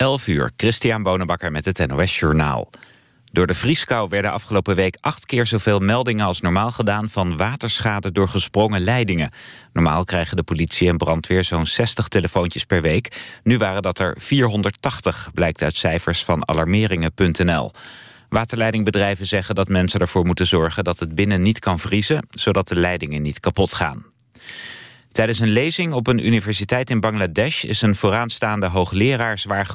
11 uur, Christian Bonenbakker met het NOS Journaal. Door de vrieskou werden afgelopen week acht keer zoveel meldingen als normaal gedaan van waterschade door gesprongen leidingen. Normaal krijgen de politie en brandweer zo'n 60 telefoontjes per week. Nu waren dat er 480, blijkt uit cijfers van alarmeringen.nl. Waterleidingbedrijven zeggen dat mensen ervoor moeten zorgen dat het binnen niet kan vriezen, zodat de leidingen niet kapot gaan. Tijdens een lezing op een universiteit in Bangladesh... is een vooraanstaande hoogleraar zwaar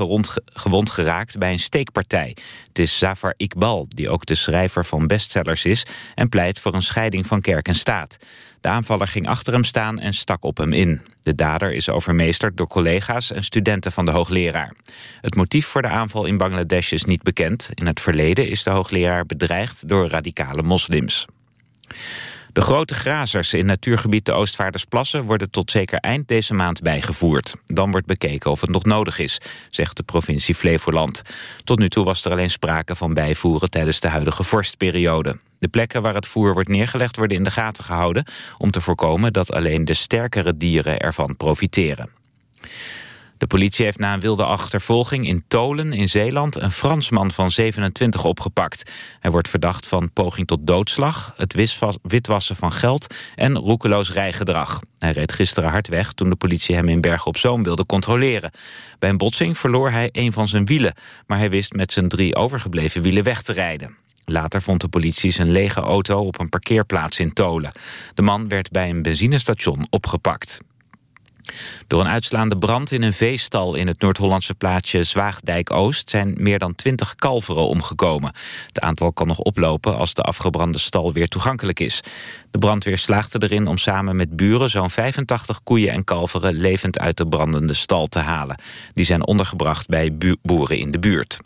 gewond geraakt bij een steekpartij. Het is Zafar Iqbal, die ook de schrijver van bestsellers is... en pleit voor een scheiding van kerk en staat. De aanvaller ging achter hem staan en stak op hem in. De dader is overmeesterd door collega's en studenten van de hoogleraar. Het motief voor de aanval in Bangladesh is niet bekend. In het verleden is de hoogleraar bedreigd door radicale moslims. De grote grazers in natuurgebied de Oostvaardersplassen... worden tot zeker eind deze maand bijgevoerd. Dan wordt bekeken of het nog nodig is, zegt de provincie Flevoland. Tot nu toe was er alleen sprake van bijvoeren tijdens de huidige vorstperiode. De plekken waar het voer wordt neergelegd worden in de gaten gehouden... om te voorkomen dat alleen de sterkere dieren ervan profiteren. De politie heeft na een wilde achtervolging in Tolen in Zeeland... een Fransman van 27 opgepakt. Hij wordt verdacht van poging tot doodslag... het witwassen van geld en roekeloos rijgedrag. Hij reed gisteren hard weg toen de politie hem in Bergen op Zoom wilde controleren. Bij een botsing verloor hij een van zijn wielen... maar hij wist met zijn drie overgebleven wielen weg te rijden. Later vond de politie zijn lege auto op een parkeerplaats in Tolen. De man werd bij een benzinestation opgepakt. Door een uitslaande brand in een veestal in het Noord-Hollandse plaatsje Zwaagdijk-Oost zijn meer dan twintig kalveren omgekomen. Het aantal kan nog oplopen als de afgebrande stal weer toegankelijk is. De brandweer slaagde erin om samen met buren zo'n 85 koeien en kalveren levend uit de brandende stal te halen. Die zijn ondergebracht bij boeren in de buurt.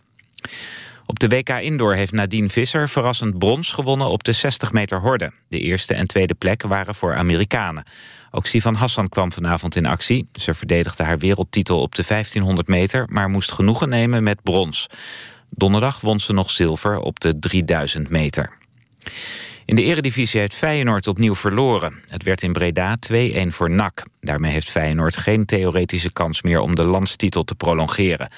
Op de WK Indoor heeft Nadine Visser verrassend brons gewonnen op de 60 meter horde. De eerste en tweede plek waren voor Amerikanen. Ook Sivan Hassan kwam vanavond in actie. Ze verdedigde haar wereldtitel op de 1500 meter... maar moest genoegen nemen met brons. Donderdag won ze nog zilver op de 3000 meter. In de eredivisie heeft Feyenoord opnieuw verloren. Het werd in Breda 2-1 voor NAC. Daarmee heeft Feyenoord geen theoretische kans meer om de landstitel te prolongeren.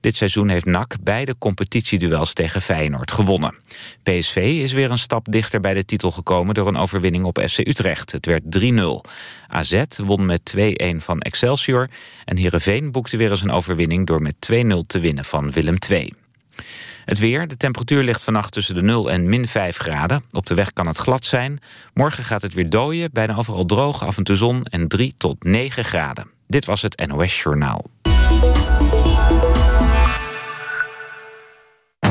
Dit seizoen heeft NAC beide competitieduels tegen Feyenoord gewonnen. PSV is weer een stap dichter bij de titel gekomen door een overwinning op FC Utrecht. Het werd 3-0. AZ won met 2-1 van Excelsior en Heerenveen boekte weer eens een overwinning door met 2-0 te winnen van Willem II. Het weer, de temperatuur ligt vannacht tussen de 0 en min 5 graden. Op de weg kan het glad zijn. Morgen gaat het weer dooien, bijna overal droog, af en toe zon en 3 tot 9 graden. Dit was het NOS Journaal.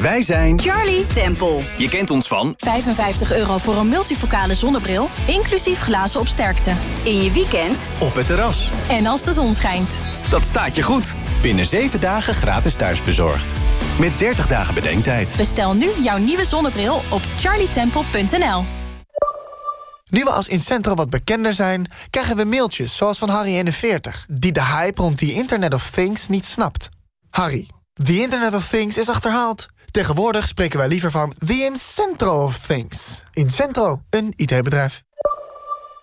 Wij zijn Charlie Temple. Je kent ons van 55 euro voor een multifocale zonnebril, inclusief glazen op sterkte. In je weekend op het terras. En als de zon schijnt. Dat staat je goed. Binnen 7 dagen gratis thuisbezorgd. Met 30 dagen bedenktijd. Bestel nu jouw nieuwe zonnebril op charlietemple.nl. Nu we als Incentro wat bekender zijn, krijgen we mailtjes zoals van Harry41... die de hype rond the Internet of Things niet snapt. Harry, the Internet of Things is achterhaald. Tegenwoordig spreken wij liever van the Incentro of Things. Incentro, een IT-bedrijf.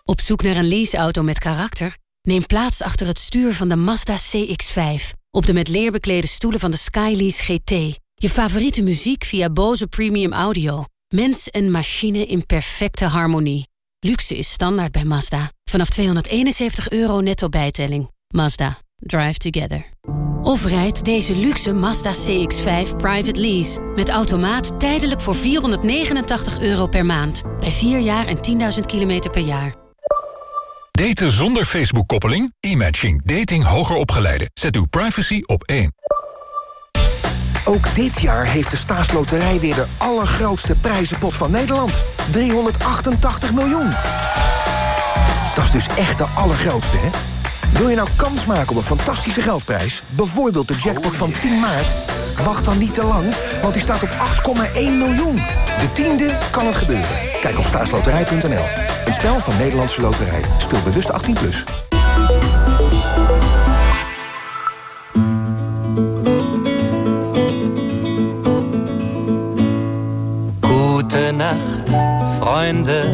Op zoek naar een leaseauto met karakter? Neem plaats achter het stuur van de Mazda CX-5. Op de met leer beklede stoelen van de Skylease GT. Je favoriete muziek via Bose Premium Audio. Mens en machine in perfecte harmonie. Luxe is standaard bij Mazda. Vanaf 271 euro netto bijtelling. Mazda. Drive together. Of rijd deze luxe Mazda CX-5 private lease. Met automaat tijdelijk voor 489 euro per maand. Bij 4 jaar en 10.000 kilometer per jaar. Daten zonder Facebook-koppeling? E-matching. Dating hoger opgeleiden. Zet uw privacy op één. Ook dit jaar heeft de staatsloterij weer de allergrootste prijzenpot van Nederland. 388 miljoen. Dat is dus echt de allergrootste, hè? Wil je nou kans maken op een fantastische geldprijs? Bijvoorbeeld de jackpot oh van 10 maart? Wacht dan niet te lang, want die staat op 8,1 miljoen. De tiende kan het gebeuren. Kijk op staatsloterij.nl. Een spel van Nederlandse Loterij. Speel bewust 18+. Plus. Nacht, vrienden.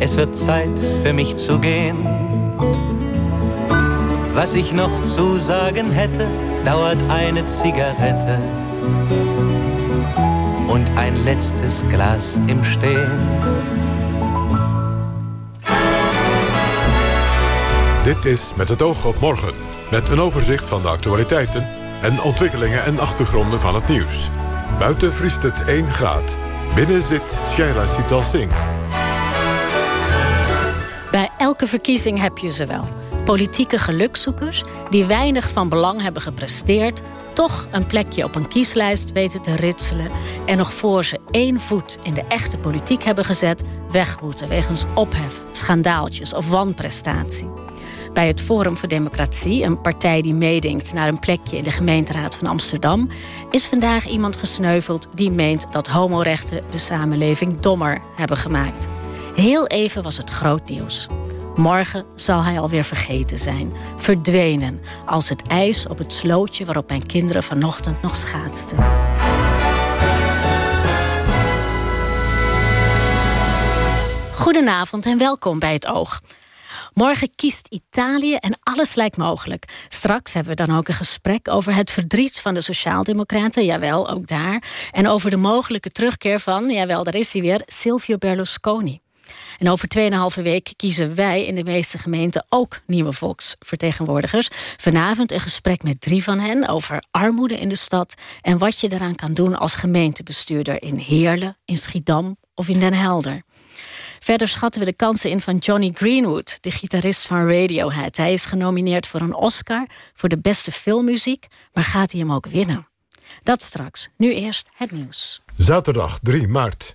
Es wird Zeit für mich zu gehen. Was ich noch zu sagen hätte, dauert eine Zigarette und ein letztes Glas im Stehen. Dit is Met het oog op morgen. Met een overzicht van de actualiteiten en ontwikkelingen en achtergronden van het nieuws. Buiten vriest het 1 graad. Binnen zit Shaila Sital Singh. Elke verkiezing heb je ze wel. Politieke gelukzoekers die weinig van belang hebben gepresteerd... toch een plekje op een kieslijst weten te ritselen... en nog voor ze één voet in de echte politiek hebben gezet... weg moeten wegens ophef, schandaaltjes of wanprestatie. Bij het Forum voor Democratie, een partij die meedenkt naar een plekje in de gemeenteraad van Amsterdam, is vandaag iemand gesneuveld die meent dat homorechten de samenleving dommer hebben gemaakt. Heel even was het groot nieuws. Morgen zal hij alweer vergeten zijn, verdwenen, als het ijs op het slootje waarop mijn kinderen vanochtend nog schaatsten. Goedenavond en welkom bij het Oog. Morgen kiest Italië en alles lijkt mogelijk. Straks hebben we dan ook een gesprek over het verdriet van de Sociaaldemocraten, jawel, ook daar. En over de mogelijke terugkeer van, jawel, daar is hij weer, Silvio Berlusconi. En over 2,5 week kiezen wij in de meeste gemeenten ook nieuwe volksvertegenwoordigers. Vanavond een gesprek met drie van hen over armoede in de stad en wat je daaraan kan doen als gemeentebestuurder in Heerlen, in Schiedam of in Den Helder. Verder schatten we de kansen in van Johnny Greenwood, de gitarist van Radiohead. Hij is genomineerd voor een Oscar voor de beste filmmuziek, maar gaat hij hem ook winnen? Dat straks. Nu eerst het nieuws. Zaterdag 3 maart.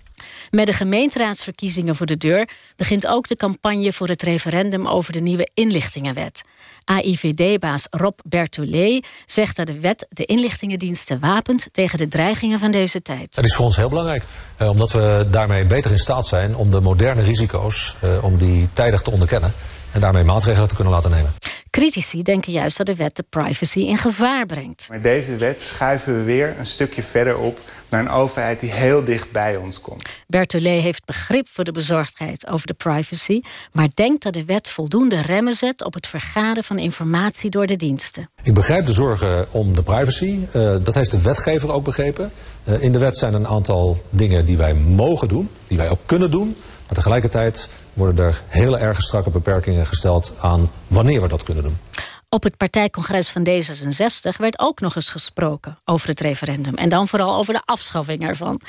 Met de gemeenteraadsverkiezingen voor de deur begint ook de campagne voor het referendum over de nieuwe inlichtingenwet. AIVD-baas Rob Bertollet zegt dat de wet de inlichtingendiensten wapent tegen de dreigingen van deze tijd. Dat is voor ons heel belangrijk, eh, omdat we daarmee beter in staat zijn om de moderne risico's eh, om die tijdig te onderkennen en daarmee maatregelen te kunnen laten nemen. Critici denken juist dat de wet de privacy in gevaar brengt. Met deze wet schuiven we weer een stukje verder op naar een overheid die heel dicht bij ons komt. Bertollet heeft begrip voor de bezorgdheid over de privacy, maar denkt dat de wet voldoende remmen zet op het vergaren van informatie door de diensten. Ik begrijp de zorgen om de privacy. Uh, dat heeft de wetgever ook begrepen. Uh, in de wet zijn een aantal dingen die wij mogen doen, die wij ook kunnen doen. Maar tegelijkertijd worden er hele erg strakke beperkingen gesteld aan wanneer we dat kunnen doen. Op het partijcongres van D66 werd ook nog eens gesproken over het referendum. En dan vooral over de afschaffing ervan.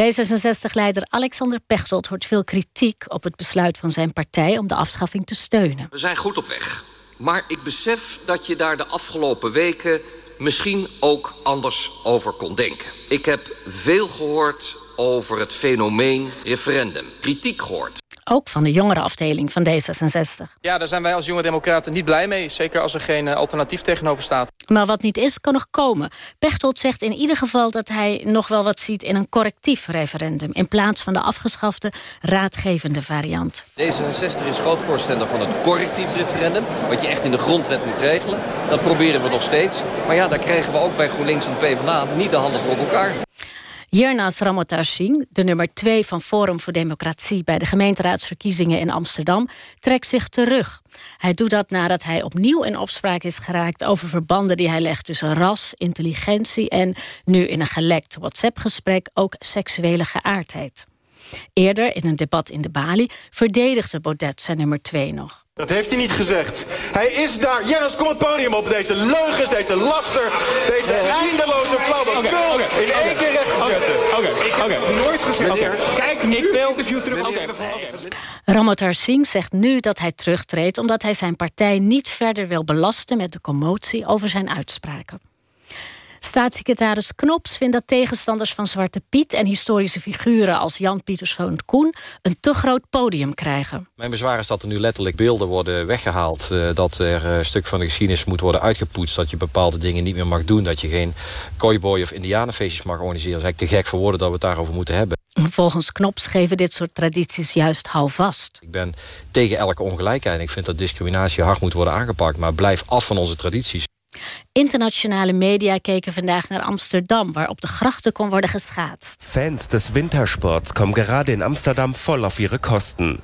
D66-leider Alexander Pechtold hoort veel kritiek op het besluit van zijn partij om de afschaffing te steunen. We zijn goed op weg. Maar ik besef dat je daar de afgelopen weken misschien ook anders over kon denken. Ik heb veel gehoord over het fenomeen referendum. Kritiek gehoord. Ook van de jongere afdeling van D66. Ja, daar zijn wij als jonge democraten niet blij mee. Zeker als er geen alternatief tegenover staat. Maar wat niet is, kan nog komen. Pechtold zegt in ieder geval dat hij nog wel wat ziet... in een correctief referendum... in plaats van de afgeschafte raadgevende variant. D66 is groot voorstander van het correctief referendum... wat je echt in de grondwet moet regelen. Dat proberen we nog steeds. Maar ja, daar krijgen we ook bij GroenLinks en PvdA niet de handen voor op elkaar. Jernas Ramotar Singh, de nummer 2 van Forum voor Democratie... bij de gemeenteraadsverkiezingen in Amsterdam, trekt zich terug. Hij doet dat nadat hij opnieuw in opspraak is geraakt... over verbanden die hij legt tussen ras, intelligentie... en nu in een gelekt WhatsApp-gesprek ook seksuele geaardheid. Eerder, in een debat in de Bali, verdedigde Baudet zijn nummer 2 nog. Dat heeft hij niet gezegd. Hij is daar. Jennis, kom het podium op. Deze leugens, deze laster, deze eindeloze flauwekul okay, in één keer recht zetten. Oké, oké. Nooit gezegd. Kijk, ik wil interview terug. Ramotar Singh zegt nu dat hij terugtreedt... omdat hij zijn partij niet verder wil belasten met de commotie over zijn uitspraken. Staatssecretaris Knops vindt dat tegenstanders van Zwarte Piet... en historische figuren als Jan Pieterszoon Koen... een te groot podium krijgen. Mijn bezwaar is dat er nu letterlijk beelden worden weggehaald... Uh, dat er een stuk van de geschiedenis moet worden uitgepoetst... dat je bepaalde dingen niet meer mag doen... dat je geen kooiboy of indianenfeestjes mag organiseren. Dat is eigenlijk te gek voor woorden dat we het daarover moeten hebben. Volgens Knops geven dit soort tradities juist houvast. Ik ben tegen elke ongelijkheid. Ik vind dat discriminatie hard moet worden aangepakt... maar blijf af van onze tradities. Internationale media keken vandaag naar Amsterdam... waar op de grachten kon worden geschaatst. Fans des Wintersports kommen gerade in Amsterdam voll auf ihre Kosten.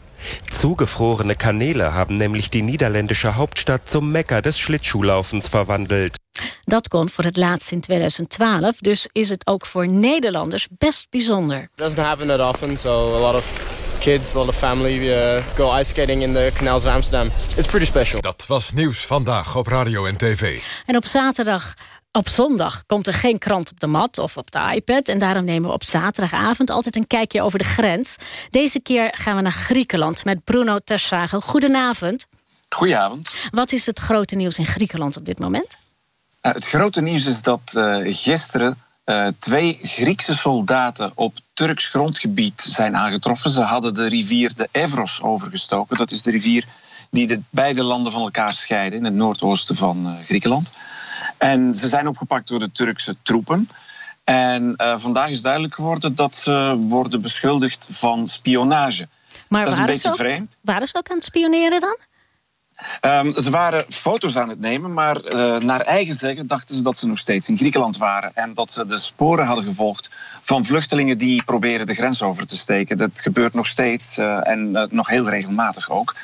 Zugefrorene Kanäle haben nämlich die niederländische Hauptstadt zum Mekka des Schlittschuhlaufens verwandelt. Dat kon voor het laatst in 2012, dus is het ook voor Nederlanders best bijzonder. It doesn't happen that often, so a lot of kids, a lot of family uh, go ice skating in the canals of Amsterdam. It's pretty special. Dat was nieuws vandaag op radio en tv. En op zaterdag op zondag komt er geen krant op de mat of op de iPad. En daarom nemen we op zaterdagavond altijd een kijkje over de grens. Deze keer gaan we naar Griekenland met Bruno Tersago. Goedenavond. Goedenavond. Wat is het grote nieuws in Griekenland op dit moment? Uh, het grote nieuws is dat uh, gisteren uh, twee Griekse soldaten op Turks grondgebied zijn aangetroffen. Ze hadden de rivier de Evros overgestoken. Dat is de rivier die de beide landen van elkaar scheiden in het noordoosten van Griekenland. En ze zijn opgepakt door de Turkse troepen. En uh, vandaag is duidelijk geworden dat ze worden beschuldigd van spionage. Maar dat is een beetje ook, vreemd. Waren ze ook aan het spioneren dan? Um, ze waren foto's aan het nemen, maar uh, naar eigen zeggen dachten ze dat ze nog steeds in Griekenland waren. En dat ze de sporen hadden gevolgd van vluchtelingen die proberen de grens over te steken. Dat gebeurt nog steeds uh, en nog heel regelmatig ook.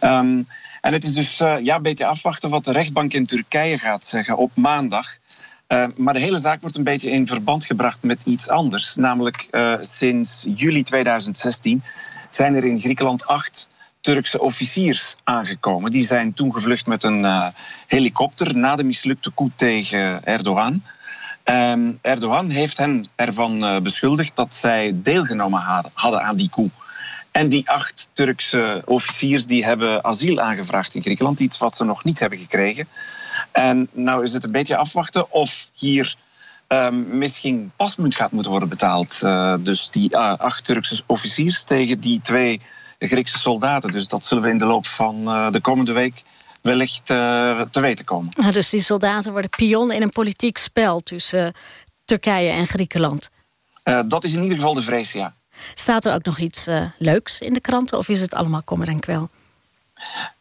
Um, en het is dus ja, een beetje afwachten wat de rechtbank in Turkije gaat zeggen op maandag. Uh, maar de hele zaak wordt een beetje in verband gebracht met iets anders. Namelijk sinds juli 2016 zijn er in Griekenland acht Turkse officiers aangekomen. Die zijn toen gevlucht met een helikopter na de mislukte coup tegen Erdogan. Um, Erdogan heeft hen ervan beschuldigd dat zij deelgenomen hadden aan die coup. En die acht Turkse officiers die hebben asiel aangevraagd in Griekenland. Iets wat ze nog niet hebben gekregen. En nou is het een beetje afwachten of hier um, misschien pasmunt gaat moeten worden betaald. Uh, dus die acht Turkse officiers tegen die twee Griekse soldaten. Dus dat zullen we in de loop van uh, de komende week wellicht te weten komen. Nou, dus die soldaten worden pion in een politiek spel tussen Turkije en Griekenland. dat is in ieder geval de vrees, ja. Staat er ook nog iets leuks in de kranten of is het allemaal kommer en kwel?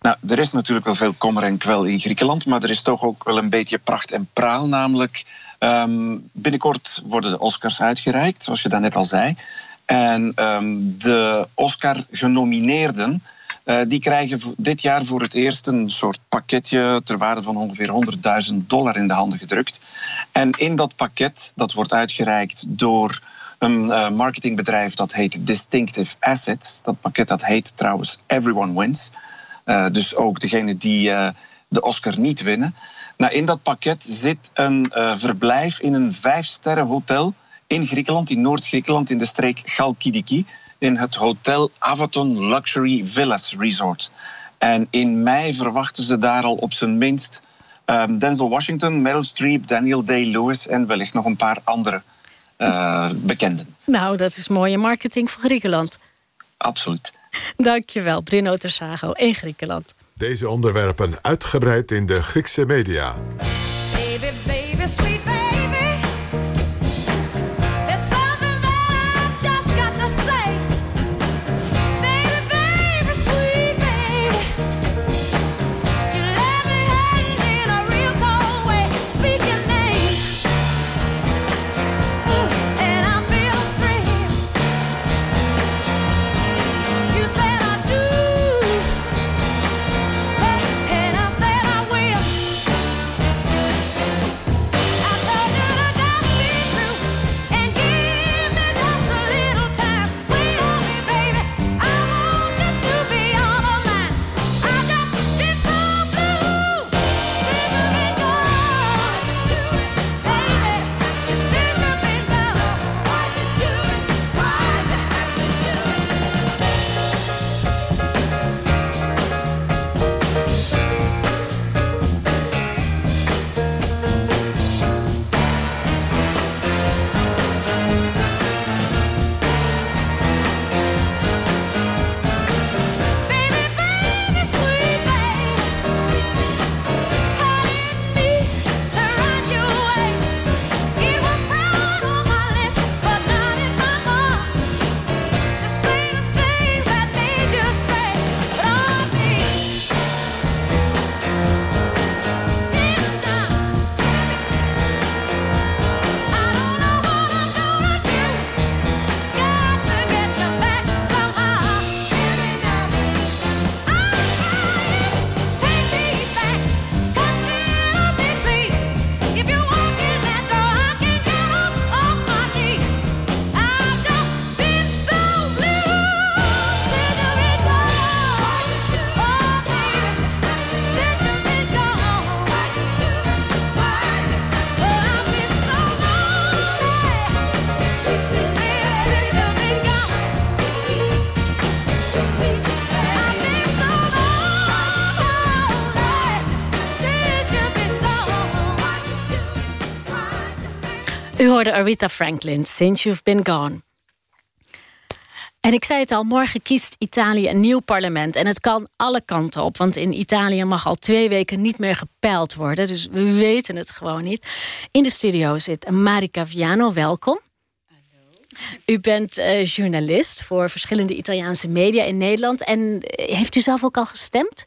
Nou, er is natuurlijk wel veel kommer en kwel in Griekenland, maar er is toch ook wel een beetje pracht en praal. Namelijk, um, binnenkort worden de Oscars uitgereikt, zoals je daarnet al zei. En um, de Oscar-genomineerden. Uh, die krijgen dit jaar voor het eerst een soort pakketje ter waarde van ongeveer 100.000 dollar in de handen gedrukt. En in dat pakket, dat wordt uitgereikt door een uh, marketingbedrijf dat heet Distinctive Assets. Dat pakket dat heet trouwens Everyone Wins. Uh, dus ook degene die de Oscar niet winnen. Nou, in dat pakket zit een verblijf in een vijfsterren hotel in Griekenland, in Noord-Griekenland, in de streek Chalkidiki. In het Hotel Avaton Luxury Villas Resort. En in mei verwachten ze daar al op zijn minst um, Denzel Washington, Meryl Streep, Daniel Day-Lewis en wellicht nog een paar andere uh, bekenden. Nou, dat is mooie marketing voor Griekenland. Absoluut. Dankjewel, Bruno Tersago in Griekenland. Deze onderwerpen uitgebreid in de Griekse media. Baby, baby, sweet baby. Hoorde Aretha Franklin, Since You've Been Gone. En ik zei het al, morgen kiest Italië een nieuw parlement. En het kan alle kanten op, want in Italië mag al twee weken niet meer gepeild worden. Dus we weten het gewoon niet. In de studio zit Marika Viano, welkom. U bent uh, journalist voor verschillende Italiaanse media in Nederland. En eh, heeft u zelf ook al gestemd?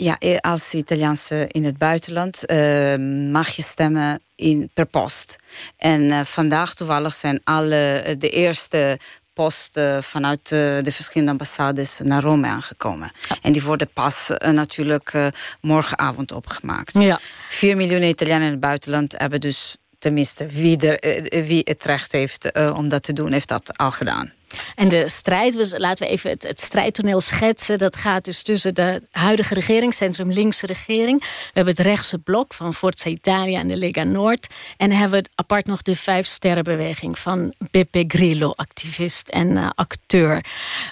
Ja, eh, als Italiaanse in het buitenland uh, mag je stemmen in, per post. En uh, vandaag toevallig zijn alle de eerste posten vanuit de verschillende ambassades naar Rome aangekomen. En die worden pas natuurlijk morgenavond opgemaakt. Ja. 4 miljoen Italianen in het buitenland hebben dus tenminste, wie, er, wie het recht heeft om dat te doen, heeft dat al gedaan. En de strijd, laten we even het, strijdtoneel schetsen. Dat gaat dus tussen de huidige regering, centrum linkse regering. We hebben het rechtse blok van Forza Italia en de Lega Noord. En dan hebben we apart nog de Vijf Sterrenbeweging van Beppe Grillo, activist en uh, acteur.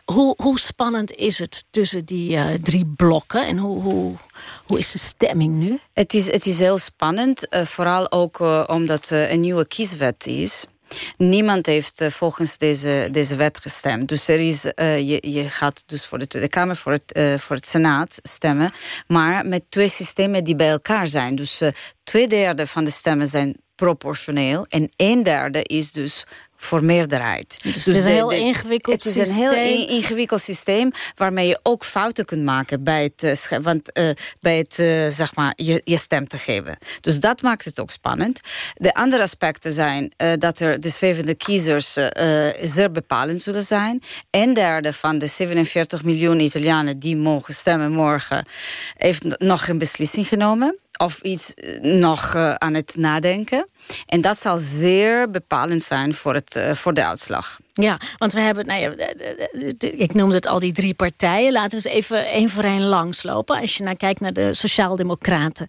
Hoe, hoe spannend is het tussen die uh, drie blokken? En hoe, hoe, hoe is de stemming nu? Het is, het is heel spannend, uh, vooral ook omdat een nieuwe kieswet is. Niemand heeft uh, volgens deze, deze wet gestemd. Dus er is, uh, je, je gaat dus voor de Tweede Kamer, voor het, uh, voor het Senaat stemmen. Maar met twee systemen die bij elkaar zijn. Dus twee derde van de stemmen zijn proportioneel. En een derde is dus voor meerderheid. Dus, dus het is een heel de, ingewikkeld systeem. Het is een heel ingewikkeld systeem waarmee je ook fouten kunt maken bij het, uh, want, uh, bij het uh, zeg maar, je, je stem te geven. Dus dat maakt het ook spannend. De andere aspecten zijn dat er de zwevende kiezers zeer bepalend zullen zijn. Een derde van de 47 miljoen Italianen die mogen stemmen morgen heeft nog geen beslissing genomen of iets nog uh, aan het nadenken. En dat zal zeer bepalend zijn voor, het, uh, voor de uitslag. Ja, want we hebben, nou ja, ik noemde het al die drie partijen. Laten we eens even één voor één langslopen. Als je nou kijkt naar de Sociaaldemocraten.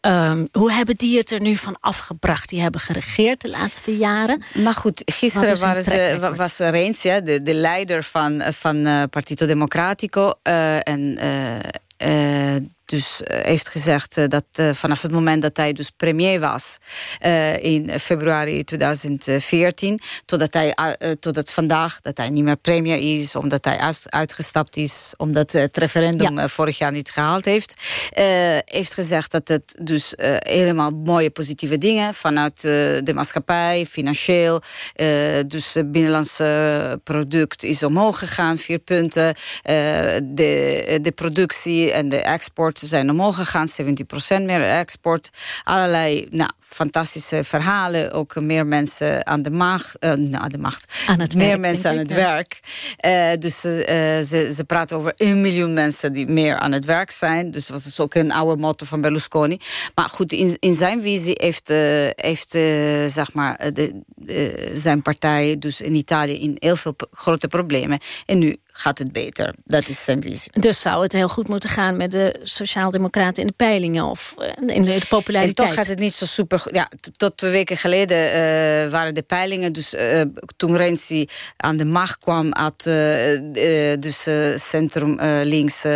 Um, hoe hebben die het er nu van afgebracht? Die hebben geregeerd de laatste jaren. Maar goed, gisteren waren ze, was Reens, ja, de, de leider van, van uh, Partito Democratico. En dus heeft gezegd uh, dat uh, vanaf het moment dat hij dus premier was in februari 2014, totdat, hij, totdat vandaag dat hij niet meer premier is, omdat hij uit, uitgestapt is, omdat het referendum ja. vorig jaar niet gehaald heeft, heeft gezegd dat het dus helemaal mooie positieve dingen vanuit de maatschappij, financieel, dus het binnenlandse product is omhoog gegaan, vier punten, de, de productie en de export zijn omhoog gegaan, 70% meer export. Allerlei nou, fantastische verhalen. Ook meer mensen aan de macht. Uh, aan de macht. Aan het meer werk, mensen aan het werk. Uh, dus uh, ze, ze praten over 1 miljoen mensen die meer aan het werk zijn. Dus dat is ook een oude motto van Berlusconi. Maar goed, in, in zijn visie heeft, heeft zeg maar, de, zijn partij dus in Italië in heel veel grote problemen. En nu gaat het beter. Dat is zijn visie. Dus zou het heel goed moeten gaan met de Sociaaldemocraten in de peilingen of in de, populariteit? En toch gaat het niet zo super. Ja, tot twee weken geleden uh, waren de peilingen. Dus uh, toen Renzi aan de macht kwam, had uh, dus centrum links 40%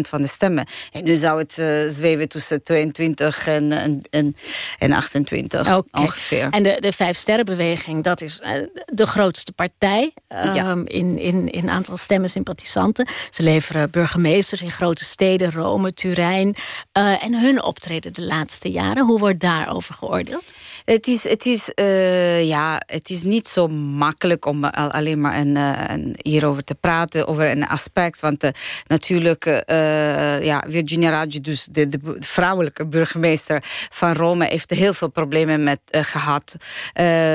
van de stemmen. En nu zou het zweven tussen 22 en, en, en 28 okay. ongeveer. En de, de Vijf Sterrenbeweging, dat is de grootste partij ja. um, in, in, in aantal stemmen sympathisanten. Ze leveren burgemeesters in grote steden, Rome, Turijn. en hun optreden de laatste jaren. Hoe wordt daarover geoordeeld? Het is, het is, uh, ja, het is niet zo makkelijk om alleen maar een, hierover te praten, over een aspect. Want natuurlijk, ja, Virginia Raggi, dus de, de, vrouwelijke burgemeester van Rome, heeft heel veel problemen met, gehad.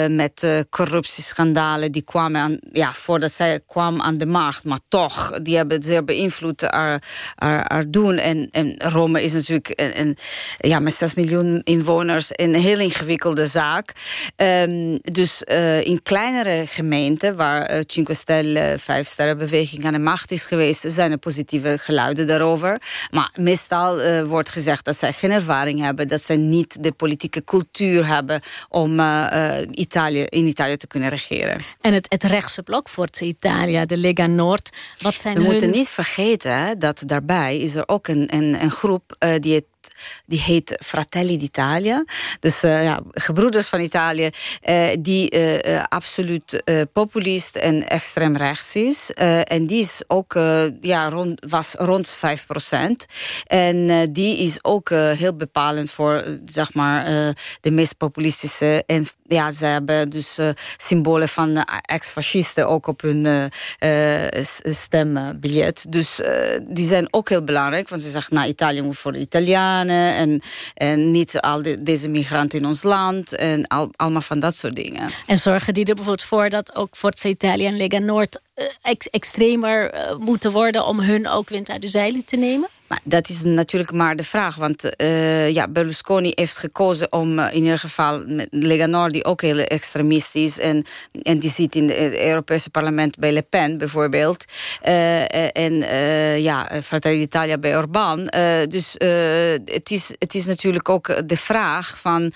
met corruptieschandalen die kwamen aan, ja, voordat zij kwam aan de macht. Maar toch, die hebben het zeer beïnvloed haar, doen. En, en Rome is natuurlijk een, een, ja, met 6 miljoen inwoners een heel ingewikkelde zaak. Um, dus uh, in kleinere gemeenten, waar uh, Cinque Stelle, Vijf Sterrenbeweging aan de macht is geweest, zijn er positieve geluiden daarover. Maar meestal wordt gezegd dat zij geen ervaring hebben, dat zij niet de politieke cultuur hebben om Italië, in Italië te kunnen regeren. En het, het rechtse blok, Forza Italia, de Lega Noord, wat zijn We hun... moeten niet vergeten hè, dat daarbij is er ook een, een, een groep die het die heet Fratelli d'Italia. Dus uh, ja, gebroeders van Italië, uh, die uh, absoluut populist en extreem rechts is. en die is ook, ja, rond, was rond 5 procent. En die is ook heel bepalend voor, zeg maar, de meest populistische en ja, ze hebben dus symbolen van ex-fascisten ook op hun stembiljet. Dus die zijn ook heel belangrijk. Want ze zeggen, nou, Italië moet voor de. En, en niet al de, deze migranten in ons land. En al, allemaal van dat soort dingen. En zorgen die er bijvoorbeeld voor dat ook Forza Italia en Lega Noord... Ex extremer moeten worden om hun ook wind uit de zeilen te nemen? Maar dat is natuurlijk maar de vraag. Want uh, ja, Berlusconi heeft gekozen om uh, in ieder geval Lega Nord... die ook heel extremistisch is... en, en die zit in het Europese parlement bij Le Pen bijvoorbeeld... Uh, en ja, Fratelli d'Italia bij Orbán. dus het, is, het is natuurlijk ook de vraag van...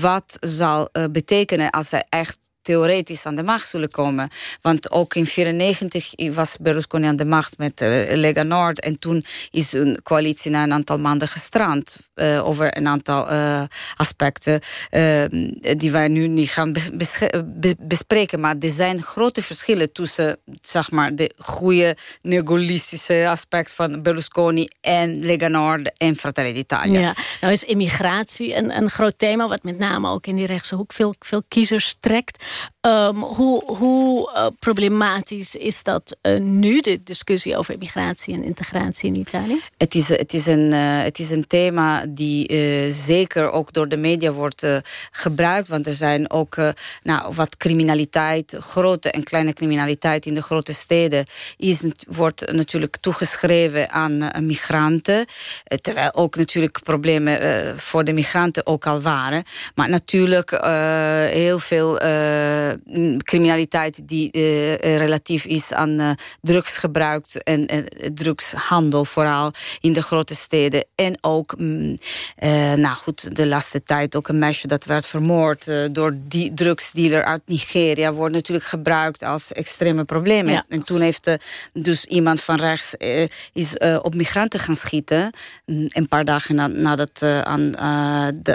wat zal betekenen als zij echt theoretisch aan de macht zullen komen. Want ook in 1994 was Berlusconi aan de macht met uh, Lega Nord. En toen is een coalitie na een aantal maanden gestrand. Uh, over een aantal uh, aspecten die wij nu niet gaan be bespreken. Maar er zijn grote verschillen tussen zeg maar, de goede negolistische aspect van Berlusconi en Lega Nord en Fratelli d'Italia. Ja, nou is immigratie een, een groot thema, wat met name ook in die rechtse hoek veel, veel kiezers trekt. Um, hoe hoe uh, problematisch is dat uh, nu, de discussie over immigratie en integratie in Italië? Het is, het is, een, uh, het is een thema die zeker ook door de media wordt gebruikt. Want er zijn ook nou, wat criminaliteit, grote en kleine criminaliteit in de grote steden... Is, wordt natuurlijk toegeschreven aan migranten. terwijl ook natuurlijk problemen voor de migranten ook al waren. Maar natuurlijk heel veel criminaliteit die uh, relatief is aan drugsgebruik en drugshandel, vooral in de grote steden. En ook, mm, nou goed, de laatste tijd ook een meisje dat werd vermoord door die drugsdealer uit Nigeria, wordt natuurlijk gebruikt als extreme probleem. Ja. En toen heeft dus iemand van rechts is op migranten gaan schieten, mm, een paar dagen na, nadat aan,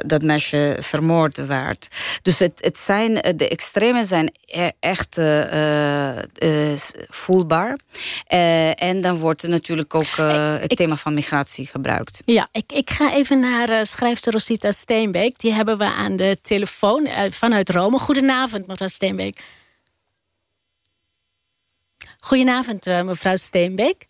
dat meisje vermoord werd. Dus het, het zijn de zijn e-, echt uh, uh, voelbaar. Uh, en dan wordt er natuurlijk ook het ik, thema van migratie gebruikt. Ja, ik, ik ga even naar schrijfster Rosita Steenbeek. Die hebben we aan de telefoon vanuit Rome. Goedenavond, mevrouw Steenbeek. Goedenavond, mevrouw Steenbeek.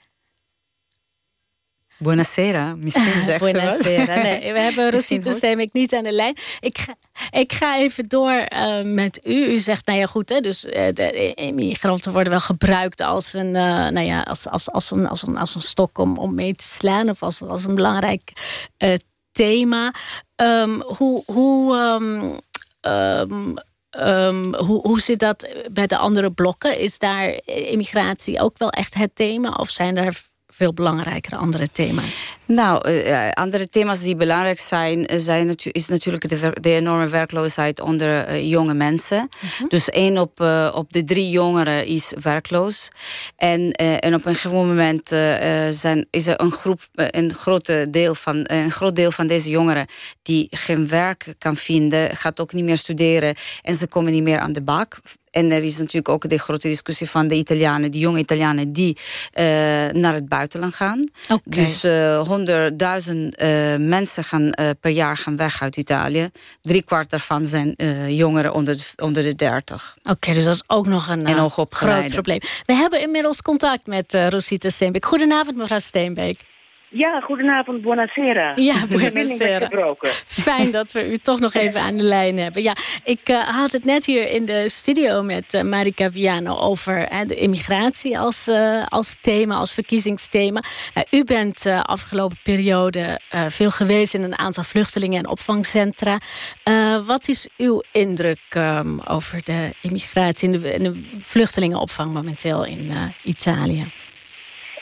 Buonasera, misschien zegt Buonasera. Nee, we hebben Rosita Steenbeek niet aan de lijn. Ik ga, ik ga even door uh, met u. U zegt, nou ja goed, hè, dus uh, de immigranten worden wel gebruikt als een, uh, nou ja, als, als, als, een, als, een, als een stok om, om mee te slaan. Of als, als een belangrijk thema. Um, hoe, hoe, um, Um, hoe, hoe zit dat bij de andere blokken? Is daar immigratie ook wel echt het thema? Of zijn er veel belangrijkere andere thema's? Nou, uh, andere thema's die belangrijk zijn, zijn natu is natuurlijk de, de, enorme werkloosheid onder uh, jonge mensen. -hmm. Dus één op, op de drie jongeren is werkloos. En, en op een gegeven moment zijn, is er een groep, een, grote deel van, een groot deel van deze jongeren die geen werk kan vinden, gaat ook niet meer studeren en ze komen niet meer aan de bak en er is natuurlijk ook de grote discussie van de Italianen, die jonge Italianen die naar het buitenland gaan. Okay. Dus honderdduizend uh, mensen gaan per jaar gaan weg uit Italië. Drie kwart daarvan zijn jongeren onder de, onder de 30. Oké, okay, dus dat is ook nog een groot probleem. We hebben inmiddels contact met Rosita Steenbeek. Goedenavond, mevrouw Steenbeek. Ja, goedenavond, buonasera. Ja, buonasera. Fijn dat we u toch nog even aan de lijn hebben. Ja, ik uh, had het net hier in de studio met uh, Marika Viano over uh, de immigratie als, als thema, als verkiezingsthema. u bent afgelopen periode veel geweest in een aantal vluchtelingen- en opvangcentra. wat is uw indruk um, over de immigratie en de, de, vluchtelingenopvang momenteel in Italië?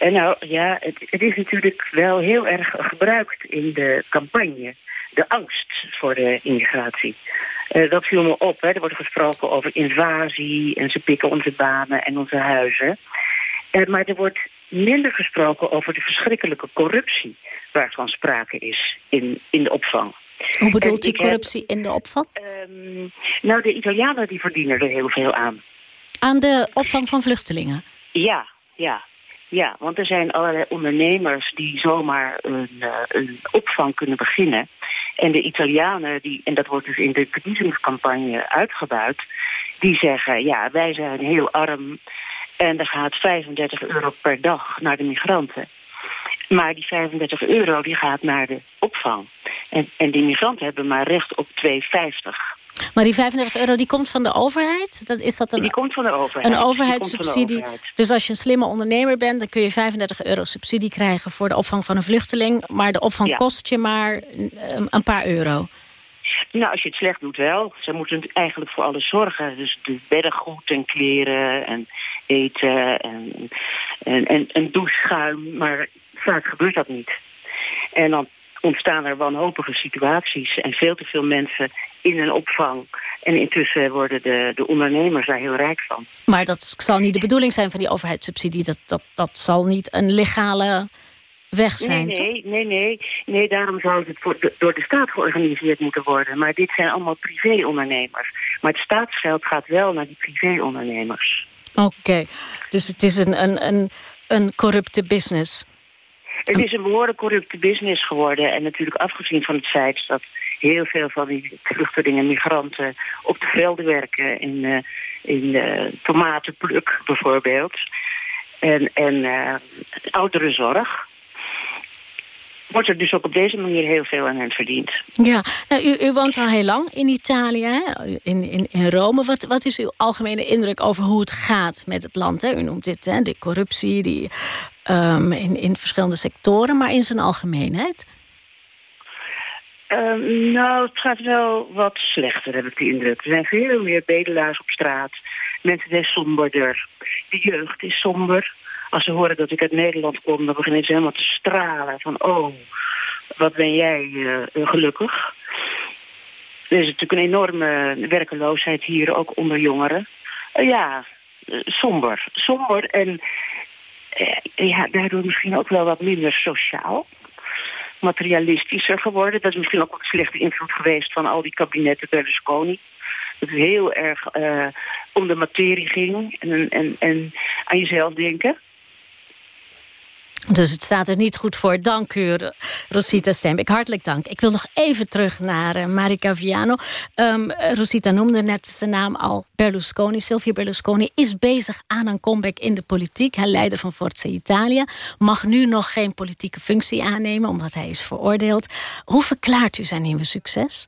En nou ja, het, het, is natuurlijk wel heel erg gebruikt in de campagne. De angst voor de immigratie. Uh, dat viel me op. Hè. Er wordt gesproken over invasie en ze pikken onze banen en onze huizen. Uh, maar er wordt minder gesproken over de verschrikkelijke corruptie waarvan sprake is in, in de opvang. Hoe bedoelt u heb- corruptie in de opvang? Ehm, nou, de Italianen die verdienen er heel veel aan. Aan de opvang van vluchtelingen? Ja, ja. Ja, want er zijn allerlei ondernemers die zomaar een, eh, een opvang kunnen beginnen. En de Italianen, die, en dat wordt dus in de verkiezingscampagne uitgebuit, die zeggen: ja, wij zijn heel arm en er gaat 35 euro per dag naar de migranten. Maar die 35 euro die gaat naar de opvang. En, en die migranten hebben maar recht op 2,50. Maar die 35 euro die komt van de overheid? Dat, is dat een, Die komt van de overheid. een overheidssubsidie? overheid. Dus als je een slimme ondernemer bent... dan kun je 35 euro subsidie krijgen voor de opvang van een vluchteling. Maar de opvang Ja. kost je maar een, een paar euro. Nou, als je het slecht doet wel. Ze moeten eigenlijk voor alles zorgen. Dus de beddengoed en kleren en eten en, en, en, en doucheschuim. Maar vaak gebeurt dat niet. En dan ontstaan er wanhopige situaties. En veel te veel mensen in een opvang. En intussen worden de, de ondernemers daar heel rijk van. Maar dat zal niet de bedoeling zijn van die overheidssubsidie. Dat, dat, dat zal niet een legale weg zijn, nee, nee, nee, nee, nee. Daarom zou het voor de- door de staat georganiseerd moeten worden. Maar dit zijn allemaal privéondernemers. Maar het staatsgeld gaat wel naar die privéondernemers. Oké, dus het is een, een, een, een corrupte business. Het is een behoorlijk corrupte business geworden. En natuurlijk afgezien van het feit dat heel veel van die vluchtelingen en migranten op de velden werken. In, eh in eh, tomatenpluk bijvoorbeeld. En, en eh ouderenzorg. Wordt er dus ook op deze manier heel veel aan hen verdiend. Ja, nou, u, u woont al heel lang in Italië? In, in, in Rome. Wat, wat is uw algemene indruk over hoe het gaat met het land? Hè? U noemt dit hè, de corruptie die, ehm, in, in verschillende sectoren, maar in zijn algemeenheid. Ehm, nou, het gaat wel wat slechter, heb ik de indruk. Er zijn veel meer bedelaars op straat. Mensen zijn somberder. De jeugd is somber. Als ze horen dat ik uit Nederland kom, dan beginnen ze helemaal te stralen. Van, oh, wat ben jij eh, gelukkig. Er is natuurlijk een enorme werkeloosheid hier, ook onder jongeren. Eh, ja, eh, somber. Somber en eh, ja, daardoor misschien ook wel wat minder sociaal materialistischer geworden. Dat is misschien ook een slechte invloed geweest van al die kabinetten Berlusconi. Dat het heel erg eh, om de materie ging en, en, en aan jezelf denken. Dus het staat er niet goed voor. Dank u, Rosita Stembek. Hartelijk dank. Ik wil nog even terug naar uh, Marica Viano. Um, Rosita noemde net zijn naam al. Berlusconi, Silvio Berlusconi, is bezig aan een comeback in de politiek. Hij leider van Forza Italia. Mag nu nog geen politieke functie aannemen, omdat hij is veroordeeld. Hoe verklaart u zijn nieuwe succes?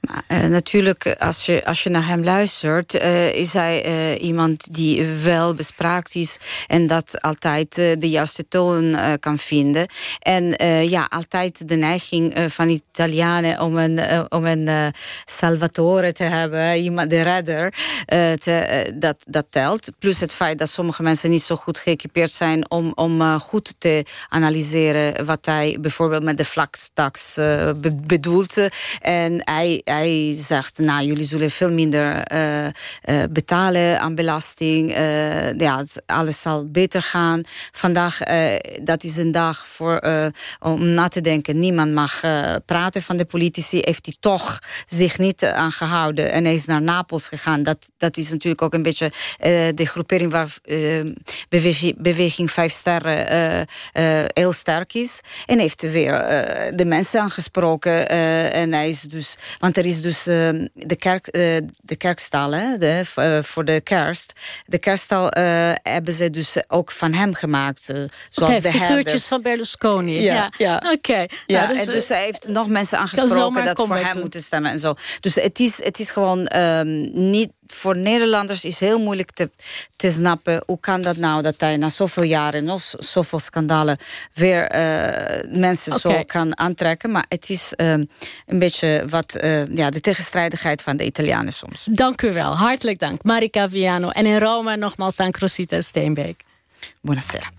Maar, uh, natuurlijk, als je, als je naar hem luistert, uh, is hij iemand die wel bespraakt is en dat altijd de juiste toon kan vinden. En ja, altijd de neiging van Italianen om een, om een salvatore te hebben, iemand de redder, te, dat, dat telt. Plus het feit dat sommige mensen niet zo goed geëquipeerd zijn om, om goed te analyseren wat hij bijvoorbeeld met de flagstax be bedoelt. En hij hij zegt, nou, jullie zullen veel minder uh, uh, betalen aan belasting. Uh, ja, alles zal beter gaan. Vandaag, dat is een dag voor, om na te denken. Niemand mag praten van de politici. Heeft hij toch zich niet aangehouden. En hij is naar Napels gegaan. Dat, dat is natuurlijk ook een beetje de groepering waar beweging, beweging Vijf Sterren heel sterk is. En heeft weer de mensen aangesproken. en hij is dus... Want er is dus uh, de, kerk, uh, de kerkstal hè, de, uh, voor de kerst. De kerststal hebben ze dus ook van hem gemaakt. zoals okay, de figuurtjes van Berlusconi. Ja, ja. ja. Oké. Okay. Ja, nou, dus, en dus hij heeft nog mensen aangesproken dat voor hem doen. moeten stemmen en zo. Dus het is, het is gewoon um, niet voor Nederlanders is heel moeilijk te, te snappen. Hoe kan dat nou dat hij na zoveel jaren, nog zoveel schandalen, weer uh, mensen zo kan aantrekken. Maar het is um, een beetje wat uh, ja, de tegenstrijdigheid van de Italianen soms. Dank u wel. Hartelijk dank. Marica Viano. En in Rome nogmaals aan Crosita Steenbeek. Buonasera.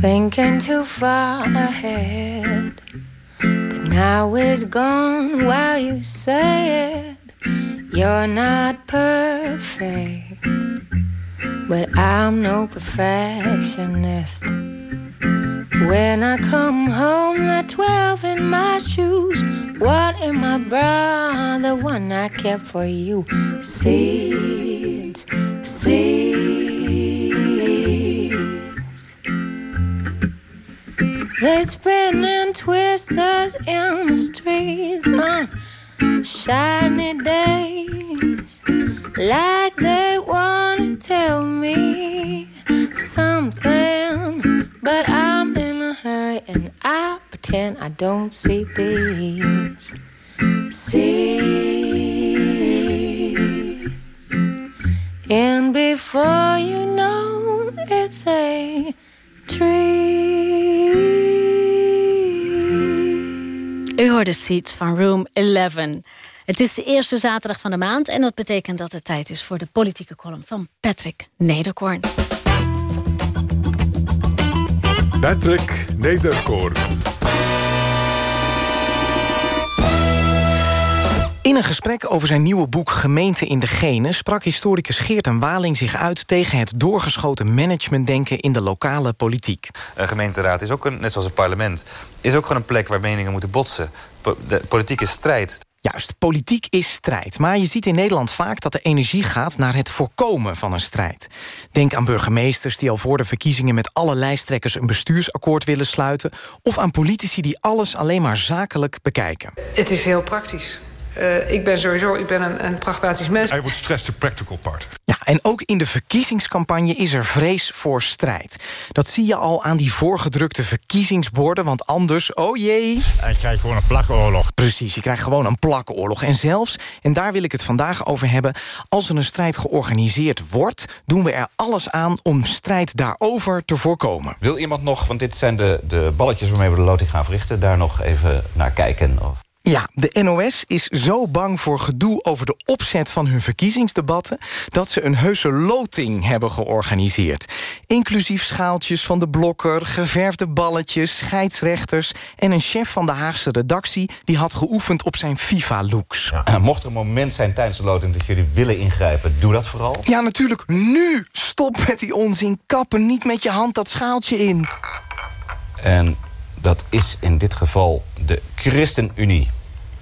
Thinking too far ahead, but now it's gone while you say it. You're not perfect, but I'm no perfectionist. When I come home at 12 in my shoes, what in my bra, the one I kept for you? Seeds, seeds. They spin and twist us in the streets on shiny days, like they wanna tell me something, but I'm in a hurry and I pretend I don't see these. Seeds. And before you know it's a tree. U hoorde Seeds van Room 11. Het is de eerste zaterdag van de maand en dat betekent dat het tijd is voor de politieke column van Patrick Nederkorn. Patrick Nederkoorn. In een gesprek over zijn nieuwe boek Gemeente in de Genen... sprak historicus Geert en Waling zich uit tegen het doorgeschoten managementdenken in de lokale politiek. Een gemeenteraad is ook, een, net zoals het parlement, is ook gewoon een plek waar meningen moeten botsen. Po- De politiek is strijd. Juist, politiek is strijd. Maar je ziet in Nederland vaak dat de energie gaat naar het voorkomen van een strijd. Denk aan burgemeesters die al voor de verkiezingen met alle lijsttrekkers een bestuursakkoord willen sluiten. Of aan politici die alles alleen maar zakelijk bekijken. Het is heel praktisch. Eh, ik ben sowieso ik ben een, een pragmatisch mens. I would stress the practical part. Ja, en ook in de verkiezingscampagne is er vrees voor strijd. Dat zie je al aan die voorgedrukte verkiezingsborden, want anders, oh jee... En je krijgt gewoon een plakoorlog. Precies, je krijgt gewoon een plakoorlog. En zelfs, en daar wil ik het vandaag over hebben... als er een strijd georganiseerd wordt... doen we er alles aan om strijd daarover te voorkomen. Wil iemand nog, want dit zijn de, de balletjes waarmee we de loting gaan verrichten... daar nog even naar kijken? Of... Ja, de NOS is zo bang voor gedoe over de opzet van hun verkiezingsdebatten... dat ze een heuse loting hebben georganiseerd. Inclusief schaaltjes van de blokker, geverfde balletjes, scheidsrechters... en een chef van de Haagse redactie die had geoefend op zijn FIFA-looks. Ja. Mocht er een moment zijn tijdens de loting dat jullie willen ingrijpen, doe dat vooral. Ja, natuurlijk, nu! Stop met die onzin, kappen niet met je hand dat schaaltje in. En dat is in dit geval de ChristenUnie.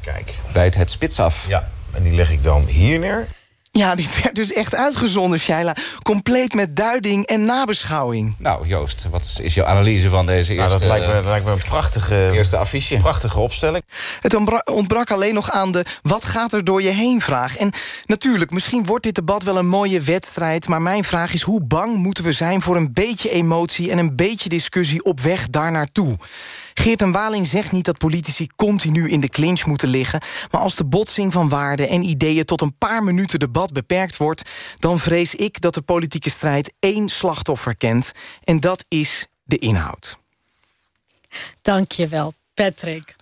Kijk. Bijt het spits af. Ja, en die leg ik dan hier neer. Ja, dit werd dus echt uitgezonden, Shaila. Compleet met duiding en nabeschouwing. Nou, Joost, wat is jouw analyse van deze Nou, eerste... dat lijkt me, dat lijkt me een prachtige, eerste affiche. prachtige opstelling. Het ontbra- ontbrak alleen nog aan de wat gaat er door je heen vraag. En natuurlijk, misschien wordt dit debat wel een mooie wedstrijd... maar mijn vraag is hoe bang moeten we zijn voor een beetje emotie... en een beetje discussie op weg daar naartoe? Geert en Waling zegt niet dat politici continu in de clinch moeten liggen... maar als de botsing van waarden en ideeën tot een paar minuten debat beperkt wordt... dan vrees ik dat de politieke strijd één slachtoffer kent. En dat is de inhoud. Dank je wel, Patrick.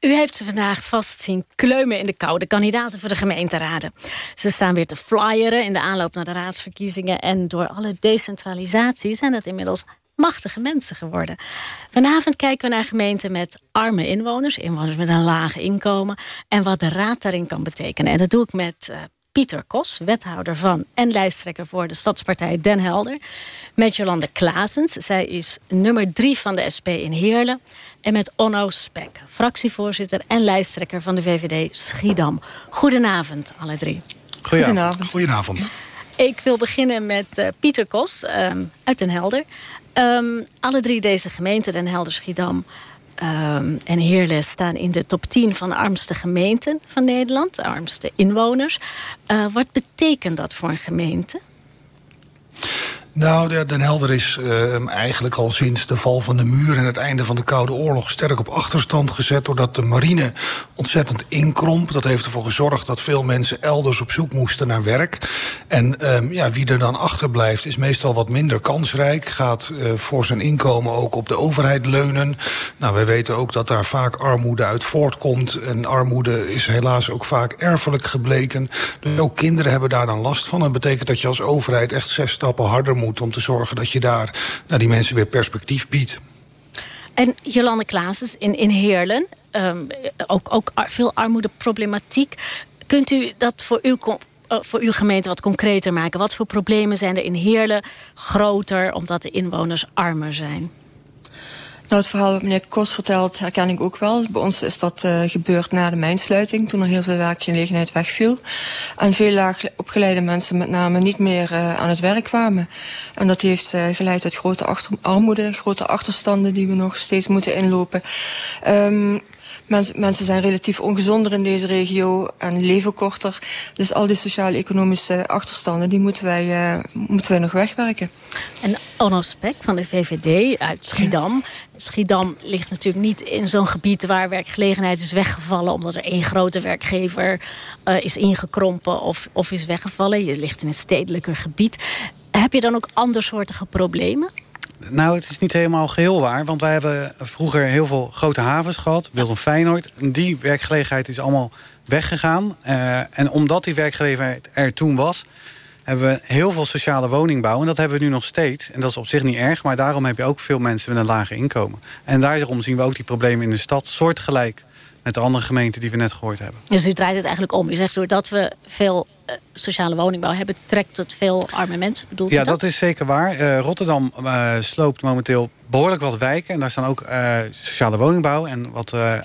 U heeft ze vandaag vast zien kleumen in de kou, de kandidaten voor de gemeenteraden. Ze staan weer te flyeren in de aanloop naar de raadsverkiezingen... en door alle decentralisatie zijn dat inmiddels machtige mensen geworden. Vanavond kijken we naar gemeenten met arme inwoners... inwoners met een laag inkomen... en wat de raad daarin kan betekenen. En dat doe ik met eh, Pieter Kos, wethouder van... en lijsttrekker voor de Stadspartij Den Helder. Met Jolande Klaasens, zij is nummer drie van de SP in Heerlen. En met Onno Spek, fractievoorzitter en lijsttrekker van de VVD Schiedam. Goedenavond, alle drie. Goedenavond. Goedenavond. Ik wil beginnen met eh, Pieter Kos ehm, uit Den Helder. Ehm, alle drie deze gemeenten, Den Helder, Schiedam ehm, en Heerlen... staan in de top 10 van de armste gemeenten van Nederland. De armste inwoners. Eh, wat betekent dat voor een gemeente? Nou, de- Den Helder is eh, eigenlijk al sinds de val van de muur... en het einde van de Koude Oorlog sterk op achterstand gezet... doordat de marine ontzettend inkromp. Dat heeft ervoor gezorgd dat veel mensen elders op zoek moesten naar werk. En ehm, ja, wie er dan achterblijft is meestal wat minder kansrijk... gaat eh, voor zijn inkomen ook op de overheid leunen. Nou, wij weten ook dat daar vaak armoede uit voortkomt. En armoede is helaas ook vaak erfelijk gebleken. Dus ook kinderen hebben daar dan last van. Dat betekent dat je als overheid echt zes stappen harder moet... om te zorgen dat je daar nou, die mensen weer perspectief biedt. En Jolande Klaasens in, in Heerlen, ehm, ook, ook ar- veel armoedeproblematiek. Kunt u dat voor uw, eh, voor uw gemeente wat concreter maken? Wat voor problemen zijn er in Heerlen groter... omdat de inwoners armer zijn? Nou, het verhaal wat meneer Kos vertelt herken ik ook wel. Bij ons is dat eh, gebeurd na de mijnsluiting, toen er heel veel werkgelegenheid wegviel. En veel laag opgeleide mensen met name niet meer eh, aan het werk kwamen. En dat heeft eh, geleid tot grote armoede, grote achterstanden die we nog steeds moeten inlopen. Ehm, Mens- mensen zijn relatief ongezonder in deze regio en leven korter. Dus al die sociaal-economische achterstanden, die moeten wij, eh, moeten wij nog wegwerken. En Onno Spek van de VVD uit Schiedam. Schiedam ligt natuurlijk niet in zo'n gebied waar werkgelegenheid is weggevallen... omdat er één grote werkgever eh, is ingekrompen of, of is weggevallen. Je ligt in een stedelijker gebied. Heb je dan ook andersoortige problemen? Nou, het is niet helemaal geheel waar. Want wij hebben vroeger heel veel grote havens gehad. Wilton Feyenoord. En die werkgelegenheid is allemaal weggegaan. Eh, en omdat die werkgelegenheid er toen was... hebben we heel veel sociale woningbouw. En dat hebben we nu nog steeds. En dat is op zich niet erg. Maar daarom heb je ook veel mensen met een lager inkomen. En daarom zien we ook die problemen in de stad soortgelijk... met de andere gemeenten die we net gehoord hebben. Dus u draait het eigenlijk om. U zegt doordat we veel sociale woningbouw hebben... trekt het veel arme mensen, bedoelt Ja, dat is zeker waar. Eh, Rotterdam eh, sloopt momenteel behoorlijk wat wijken. En daar staan ook eh, sociale woningbouw en wat eh,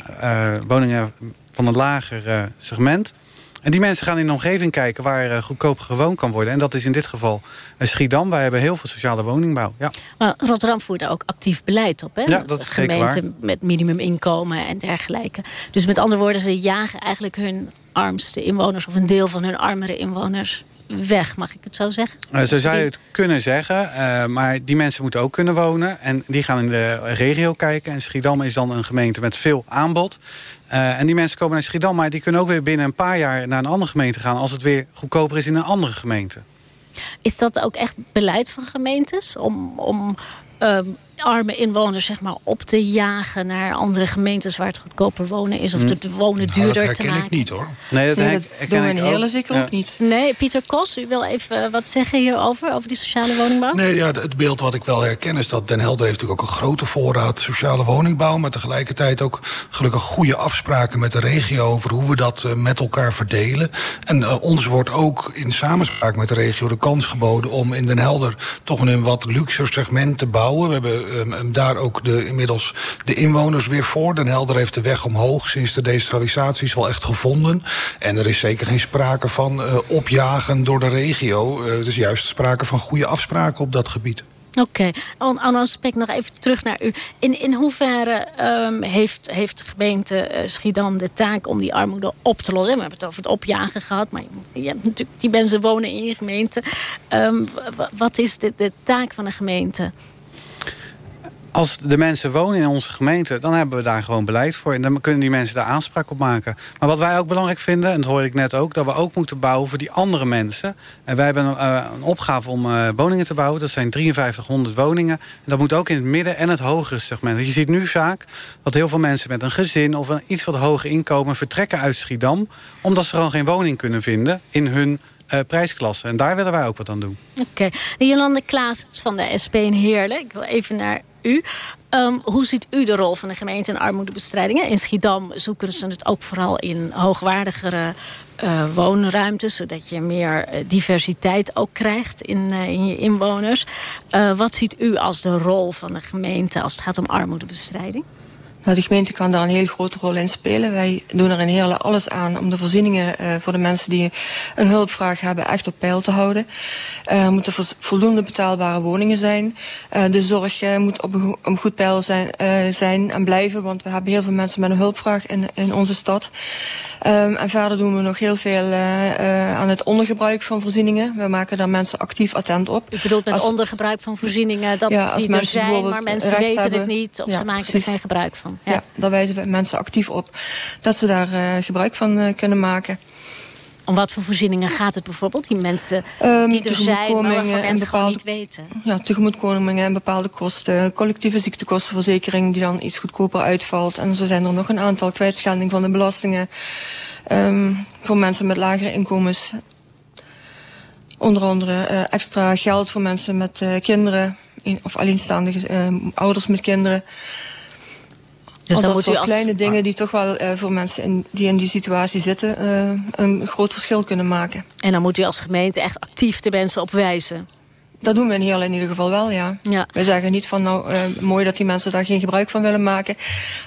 eh, woningen van een lager eh, segment. En die mensen gaan in de omgeving kijken waar eh, goedkoop gewoond kan worden. En dat is in dit geval eh, Schiedam. Wij hebben heel veel sociale woningbouw. Ja. Maar Rotterdam voert daar ook actief beleid op. Hè? Ja, dat is zeker gemeenten met minimuminkomen en dergelijke. Dus met andere woorden, ze jagen eigenlijk hun armste inwoners... of een deel van hun armere inwoners weg, mag ik het zo zeggen? Eh, zo zou het kunnen zeggen. eh, maar die mensen moeten ook kunnen wonen. En die gaan in de regio kijken. En Schiedam is dan een gemeente met veel aanbod. Eh, en die mensen komen naar Schiedam. Maar die kunnen ook weer binnen een paar jaar naar een andere gemeente gaan... als het weer goedkoper is in een andere gemeente. Is dat ook echt beleid van gemeentes? Om, om ehm, arme inwoners zeg maar, op te jagen naar andere gemeentes... waar het goedkoper wonen is of Hm. het wonen Nou, duurder dat te herken ik maken? niet, hoor. Nee, dat Nee, dat herken doen we ik in ook. Heerlen zeker Ja. ook niet. Nee, Pieter Kos, u wil even wat zeggen hierover, over die sociale woningbouw? Nee, ja, het beeld wat ik wel herken is dat Den Helder heeft natuurlijk ook een grote voorraad sociale woningbouw. Maar tegelijkertijd ook gelukkig goede afspraken met de regio over hoe we dat eh, met elkaar verdelen. En eh, ons wordt ook in samenspraak met de regio de kans geboden om in Den Helder toch in een wat luxer segment te bouwen. We hebben eh, daar ook de, inmiddels de inwoners weer voor. Den Helder heeft de weg omhoog sinds de decentralisatie is wel echt gevonden. En er is zeker geen sprake van eh, opjagen door de regio. Eh, het is juist sprake van goede afspraken op dat gebied. Oké, An- Anno Spek, nog even terug naar u. In, in hoeverre ehm, heeft, heeft de gemeente eh, Schiedam de taak om die armoede op te lossen? We hebben het over het opjagen gehad, maar je hebt natuurlijk, die mensen wonen in je gemeente. Ehm, wat is de, de taak van de gemeente? Als de mensen wonen in onze gemeente, dan hebben we daar gewoon beleid voor. En dan kunnen die mensen daar aanspraak op maken. Maar wat wij ook belangrijk vinden, en dat hoorde ik net ook... dat we ook moeten bouwen voor die andere mensen. En wij hebben een, eh, opgave om eh, woningen te bouwen. Dat zijn 5300 woningen. En dat moet ook in het midden- en het hogere segment. Want je ziet nu vaak dat heel veel mensen met een gezin... of een iets wat hoger inkomen vertrekken uit Schiedam... omdat ze gewoon geen woning kunnen vinden in hun eh, prijsklasse. En daar willen wij ook wat aan doen. Oké, de Jolande Klaas van de SP in Heerlen. Ik wil even naar u. Ehm, hoe ziet u de rol van de gemeente in armoedebestrijding? In Schiedam zoeken ze het ook vooral in hoogwaardigere eh, woonruimtes... zodat je meer eh, diversiteit ook krijgt in, eh, in je inwoners. Wat ziet u als de rol van de gemeente als het gaat om armoedebestrijding? Nou, de gemeente kan daar een heel grote rol in spelen. Wij doen er in Heerlen alles aan om de voorzieningen eh, voor de mensen die een hulpvraag hebben echt op peil te houden. Eh, Er moeten vo- voldoende betaalbare woningen zijn. Eh, de zorg moet op een, op goed peil zijn, zijn en blijven, want we hebben heel veel mensen met een hulpvraag in, in onze stad. Ehm, en verder doen we nog heel veel aan het ondergebruik van voorzieningen. We maken daar mensen actief attent op. U bedoelt met Als- ondergebruik van voorzieningen dat Ja, die er zijn... maar mensen weten het niet of Ja, ze maken precies. er geen gebruik van. Ja. daar wijzen we mensen actief op dat ze daar eh, gebruik van eh, kunnen maken. Om wat voor voorzieningen gaat het bijvoorbeeld? Die mensen Ehm, die er zijn, maar waarvan gewoon niet weten. Ja, tegemoetkomingen en bepaalde kosten. Collectieve ziektekostenverzekering die dan iets goedkoper uitvalt. En zo zijn er nog een aantal kwijtschending van de belastingen. ehm, voor mensen met lagere inkomens. Onder andere eh, extra geld voor mensen met kinderen. in- Of alleenstaande eh, ouders met kinderen. Dus dan dat moet u als- kleine dingen die toch wel eh, voor mensen in, die in die situatie zitten... eh, een groot verschil kunnen maken. En dan moet u als gemeente echt actief de mensen op wijzen. Dat doen we in Heerlen in ieder geval wel, ja. Ja. Wij zeggen niet van, nou, eh, mooi dat die mensen daar geen gebruik van willen maken.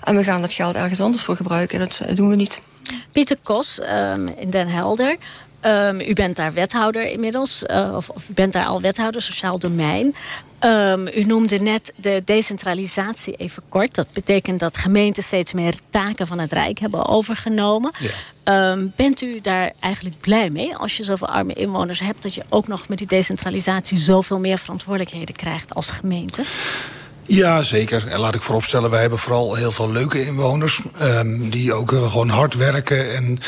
En we gaan dat geld ergens anders voor gebruiken. Dat doen we niet. Pieter Kos ehm, in Den Helder. Ehm, u bent daar wethouder inmiddels, of, of u bent daar al wethouder sociaal domein. Ehm, u noemde net de decentralisatie even kort. Dat betekent dat gemeenten steeds meer taken van het Rijk hebben overgenomen. Ehm, bent u daar eigenlijk blij mee als je zoveel arme inwoners hebt... dat je ook nog met die decentralisatie zoveel meer verantwoordelijkheden krijgt als gemeente? Ja, zeker. En laat ik vooropstellen, wij hebben vooral heel veel leuke inwoners... ehm, die ook eh, gewoon hard werken en...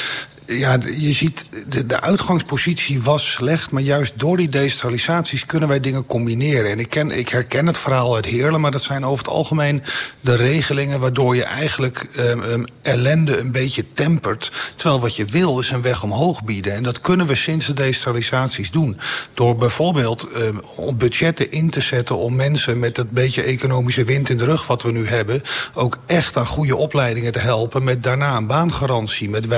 Ja, je ziet, de, de uitgangspositie was slecht... maar juist door die decentralisaties kunnen wij dingen combineren. En ik, ken, ik herken het verhaal uit Heerlen... maar dat zijn over het algemeen de regelingen... waardoor je eigenlijk um, um, ellende een beetje tempert. Terwijl wat je wil is een weg omhoog bieden. En dat kunnen we sinds de decentralisaties doen. Door bijvoorbeeld om budgetten in te zetten... om mensen met dat beetje economische wind in de rug wat we nu hebben... ook echt aan goede opleidingen te helpen... met daarna een baangarantie, met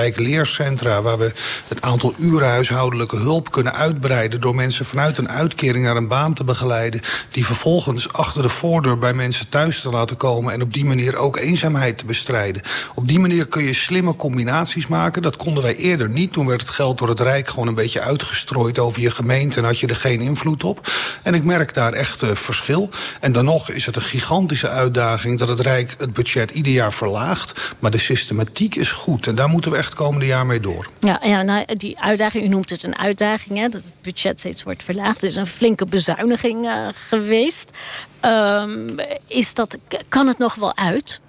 waar we het aantal uren huishoudelijke hulp kunnen uitbreiden... door mensen vanuit een uitkering naar een baan te begeleiden... die vervolgens achter de voordeur bij mensen thuis te laten komen... en op die manier ook eenzaamheid te bestrijden. Op die manier kun je slimme combinaties maken. Dat konden wij eerder niet. Toen werd het geld door het Rijk gewoon een beetje uitgestrooid over je gemeente... en had je er geen invloed op. En ik merk daar echt uh, verschil. En dan nog is het een gigantische uitdaging... dat het Rijk het budget ieder jaar verlaagt. Maar de systematiek is goed. En daar moeten we echt komende jaar mee door. Ja, ja nou, die uitdaging, u noemt het een uitdaging, hè, dat het budget steeds wordt verlaagd. Het is een flinke bezuiniging uh, geweest. Um, is dat, kan het nog wel uit?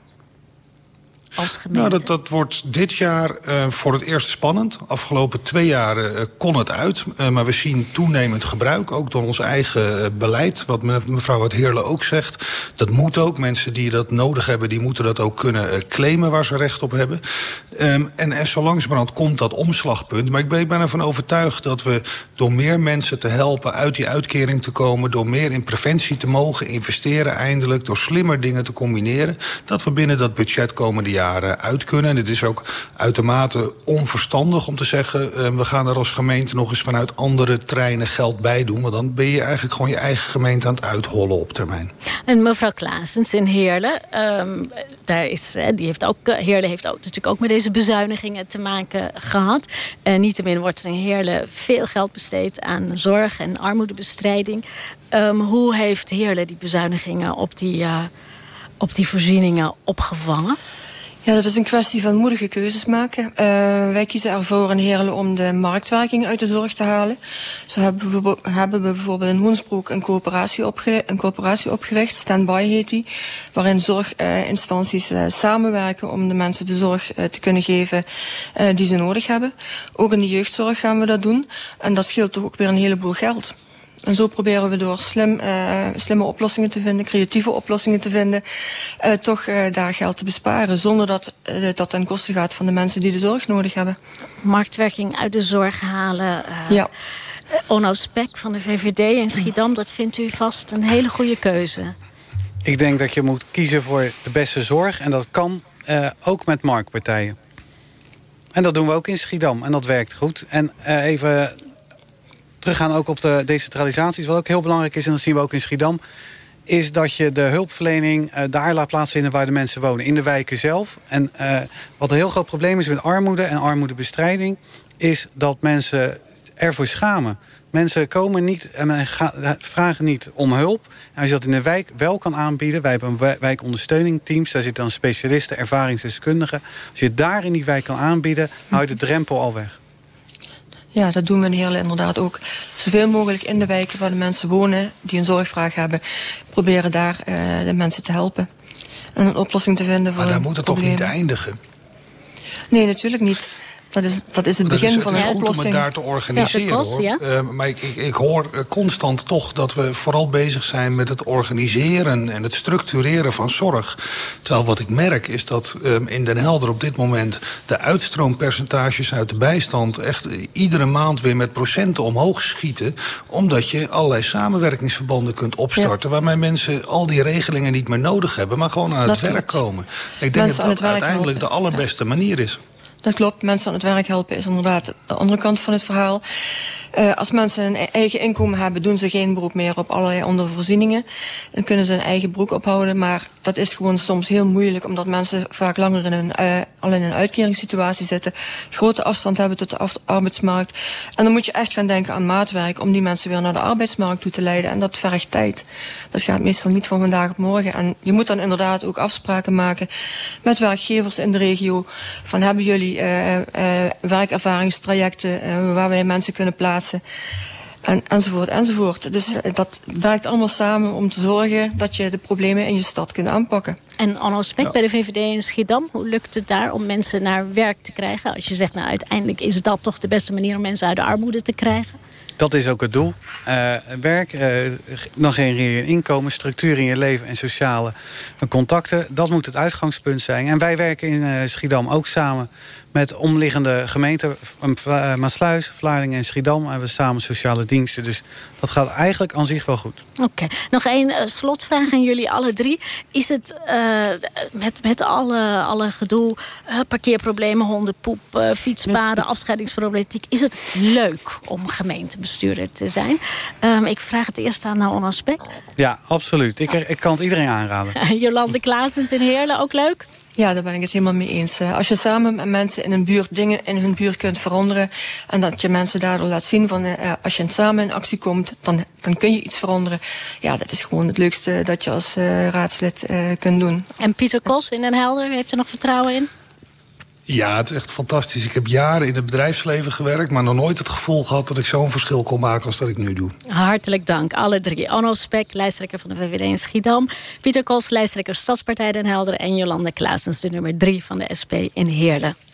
Als gemeente? Nou, dat, dat wordt dit jaar uh, voor het eerst spannend. Afgelopen twee jaar uh, kon het uit. Uh, maar we zien toenemend gebruik, ook door ons eigen beleid. Wat mevrouw het Heerle ook zegt. Dat moet ook. Mensen die dat nodig hebben, die moeten dat ook kunnen claimen waar ze recht op hebben. Um, en, en zo langzamerhand komt dat omslagpunt. Maar ik ben, ik ben ervan overtuigd dat we door meer mensen te helpen... uit die uitkering te komen, door meer in preventie te mogen investeren eindelijk... door slimmer dingen te combineren... dat we binnen dat budget komende uit kunnen. En het is ook uitermate onverstandig om te zeggen... Uh, we gaan er als gemeente nog eens vanuit andere treinen geld bij doen. Want dan ben je eigenlijk gewoon je eigen gemeente aan het uithollen op termijn. En mevrouw Klaasens in Heerlen, um, daar is, die heeft ook, Heerlen heeft ook, natuurlijk ook met deze bezuinigingen te maken gehad. Uh, niettemin wordt er in Heerlen veel geld besteed aan zorg en armoedebestrijding. Um, hoe heeft Heerlen die bezuinigingen op die, op die voorzieningen opgevangen? Ja, dat is een kwestie van moedige keuzes maken. Uh, wij kiezen ervoor in Heerlen om de marktwerking uit de zorg te halen. Zo hebben we, hebben we bijvoorbeeld in Hoensbroek een coöperatie, opge een coöperatie opgericht, Standby heet die, waarin zorginstanties uh, samenwerken om de mensen de zorg uh, te kunnen geven die ze nodig hebben. Ook in de jeugdzorg gaan we dat doen en dat scheelt toch ook weer een heleboel geld. En zo proberen we door slim, uh, slimme oplossingen te vinden, creatieve oplossingen te vinden, uh, toch uh, daar geld te besparen. Zonder dat dat ten koste gaat van de mensen die de zorg nodig hebben. Marktwerking uit de zorg halen. ja. Onno Spek van de VVD in Schiedam, dat vindt u vast een hele goede keuze. Ik denk dat je moet kiezen voor de beste zorg. En dat kan ook met marktpartijen. En dat doen we ook in Schiedam. En dat werkt goed. En even teruggaan ook op de decentralisatie. Wat ook heel belangrijk is, en dat zien we ook in Schiedam... is dat je de hulpverlening uh, daar laat plaatsvinden waar de mensen wonen. In de wijken zelf. En uh, wat een heel groot probleem is met armoede en armoedebestrijding... is dat mensen ervoor schamen. Mensen komen niet en vragen niet om hulp. En als je dat in de wijk wel kan aanbieden... wij hebben een daar zitten dan specialisten, ervaringsdeskundigen. Als je het daar in die wijk kan aanbieden, hou je de drempel al weg. Ja, dat doen we in Heerlen inderdaad ook. Zoveel mogelijk in de wijken waar de mensen wonen die een zorgvraag hebben, proberen daar uh, de mensen te helpen. En een oplossing te vinden voor Maar daar moet het toch niet eindigen? Nee, natuurlijk niet. Dat is, dat is het Dat begin is, van het een is goed oplossing. om het daar te organiseren. Ja, de kost, hoor. ja. Eh, maar ik, ik, ik hoor constant toch dat we vooral bezig zijn met het organiseren en het structureren van zorg. Terwijl wat ik merk is dat ehm, in Den Helder op dit moment de uitstroompercentages uit de bijstand echt eh, iedere maand weer met procenten omhoog schieten. Omdat je allerlei samenwerkingsverbanden kunt opstarten. Waarmee mensen al die regelingen niet meer nodig hebben, maar gewoon aan het werk komen. Ik denk dat het dat uiteindelijk helpen. de allerbeste manier is. Dat klopt, mensen aan het werk helpen is inderdaad de andere kant van het verhaal. Eh, als mensen een e- eigen inkomen hebben, doen ze geen beroep meer op allerlei andere voorzieningen. Dan kunnen ze een eigen broek ophouden. Maar dat is gewoon soms heel moeilijk, omdat mensen vaak langer in een, eh, al in een uitkeringssituatie zitten. Grote afstand hebben tot de arbeidsmarkt. En dan moet je echt gaan denken aan maatwerk om die mensen weer naar de arbeidsmarkt toe te leiden. En dat vergt tijd. Dat gaat meestal niet van vandaag op morgen. En je moet dan inderdaad ook afspraken maken met werkgevers in de regio. Van hebben jullie eh, werkervaringstrajecten waar wij mensen kunnen plaatsen? En, enzovoort, enzovoort. Dus eh, dat werkt allemaal samen om te zorgen dat je de problemen in je stad kunt aanpakken. En Onno Spek Ja. bij de VVD in Schiedam. Hoe lukt het daar om mensen naar werk te krijgen? Als je zegt, nou uiteindelijk is dat toch de beste manier om mensen uit de armoede te krijgen? Dat is ook het doel. Eh, werk, eh, dan genereer je inkomen, structuur in je leven en sociale contacten. Dat moet het uitgangspunt zijn. En wij werken in eh, Schiedam ook samen met omliggende gemeenten. uh, Maasluis, Vlaardingen en Schiedam hebben we samen sociale diensten. Dus dat gaat eigenlijk aan zich wel goed. Oké, nog één eh, slotvraag aan jullie alle drie. Is het eh, met, met alle, alle gedoe, eh, parkeerproblemen, hondenpoep, eh, fietspaden, afscheidingsproblematiek... is het leuk om gemeentebestuurder te zijn? Ehm, ik vraag het eerst aan uh, Onno Spek. Ja, absoluut. Ik, ik kan het iedereen aanraden. Jolande Klaasens in Heerlen, ook leuk? Ja, daar ben ik het helemaal mee eens. Eh, Als je samen met mensen in een buurt dingen in hun buurt kunt veranderen... en dat je mensen daardoor laat zien van uh, als je samen in actie komt... Dan, dan kun je iets veranderen. Ja, dat is gewoon het leukste dat je als uh, raadslid kunt doen. En Pieter Kos in Den Helder, heeft er nog vertrouwen in? Ja, het is echt fantastisch. Ik heb jaren in het bedrijfsleven gewerkt... maar nog nooit het gevoel gehad dat ik zo'n verschil kon maken als dat ik nu doe. Hartelijk dank, alle drie. Onno Spek, lijsttrekker van de VVD in Schiedam. Pieter Kos, lijsttrekker Stadspartij Den Helder. En Jolande Klaasens, de nummer drie van de SP in Heerlen.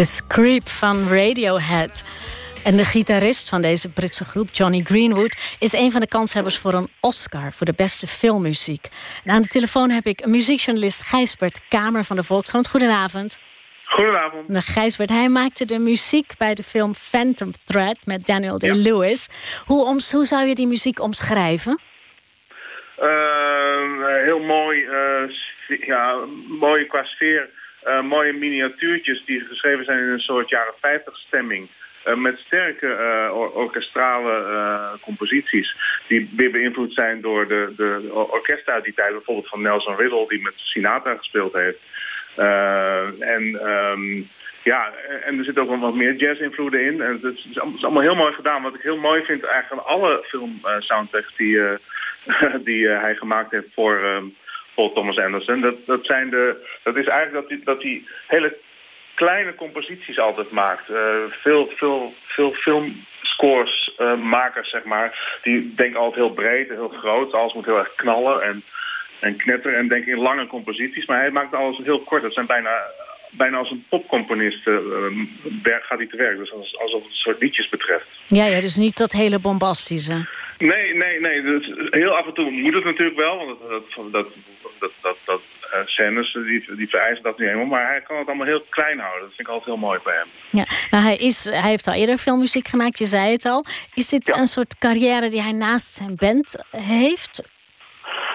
Is Creep van Radiohead. En de gitarist van deze Britse groep, Johnny Greenwood... is een van de kanshebbers voor een Oscar voor de beste filmmuziek. En aan de telefoon heb ik muziekjournalist Gijsbert Kamer van de Volkskrant. Goedenavond. Goedenavond. Nou, Gijsbert, hij maakte de muziek bij de film Phantom Thread met Daniel Day-Lewis. Hoe, oms- hoe zou je die muziek omschrijven? Uh, heel mooi, uh, sfeer- ja, mooi qua sfeer. Eh, mooie miniatuurtjes die geschreven zijn in een soort jaren 50 stemming. eh, met sterke or- orkestrale composities. Die weer beïnvloed zijn door de, de die tijd. Bijvoorbeeld van Nelson Riddle, die met Sinatra gespeeld heeft. En ehm, ja, en er zitten ook wel wat meer jazz-invloeden in. En het is, allemaal- heel mooi gedaan. Wat ik heel mooi vind eigenlijk aan alle film-soundtracks die, die hij gemaakt heeft voor ehm, Paul Thomas Anderson. Dat, dat, zijn de, dat is eigenlijk dat hij dat die hele kleine composities altijd maakt. Eh, veel, veel, veel filmscores eh, makers, zeg maar, die denken altijd heel breed en heel groot. Alles moet heel erg knallen en, en knetteren en denken in lange composities. Maar hij maakt alles heel kort. Dat zijn bijna, bijna als een popcomponist werk- gaat hij te werk. Dus als, alsof het soort liedjes betreft. Ja, ja, dus niet dat hele bombastische. Nee, nee, nee. Dus heel af en toe moet het natuurlijk wel. Want dat, dat, dat, dat, dat, dat eh, scènes die, die vereisen dat niet helemaal. Maar hij kan het allemaal heel klein houden. Dat vind ik altijd heel mooi bij hem. Ja, nou, hij, is, hij heeft al eerder filmmuziek gemaakt, je zei het al. Is dit een soort carrière die hij naast zijn band heeft?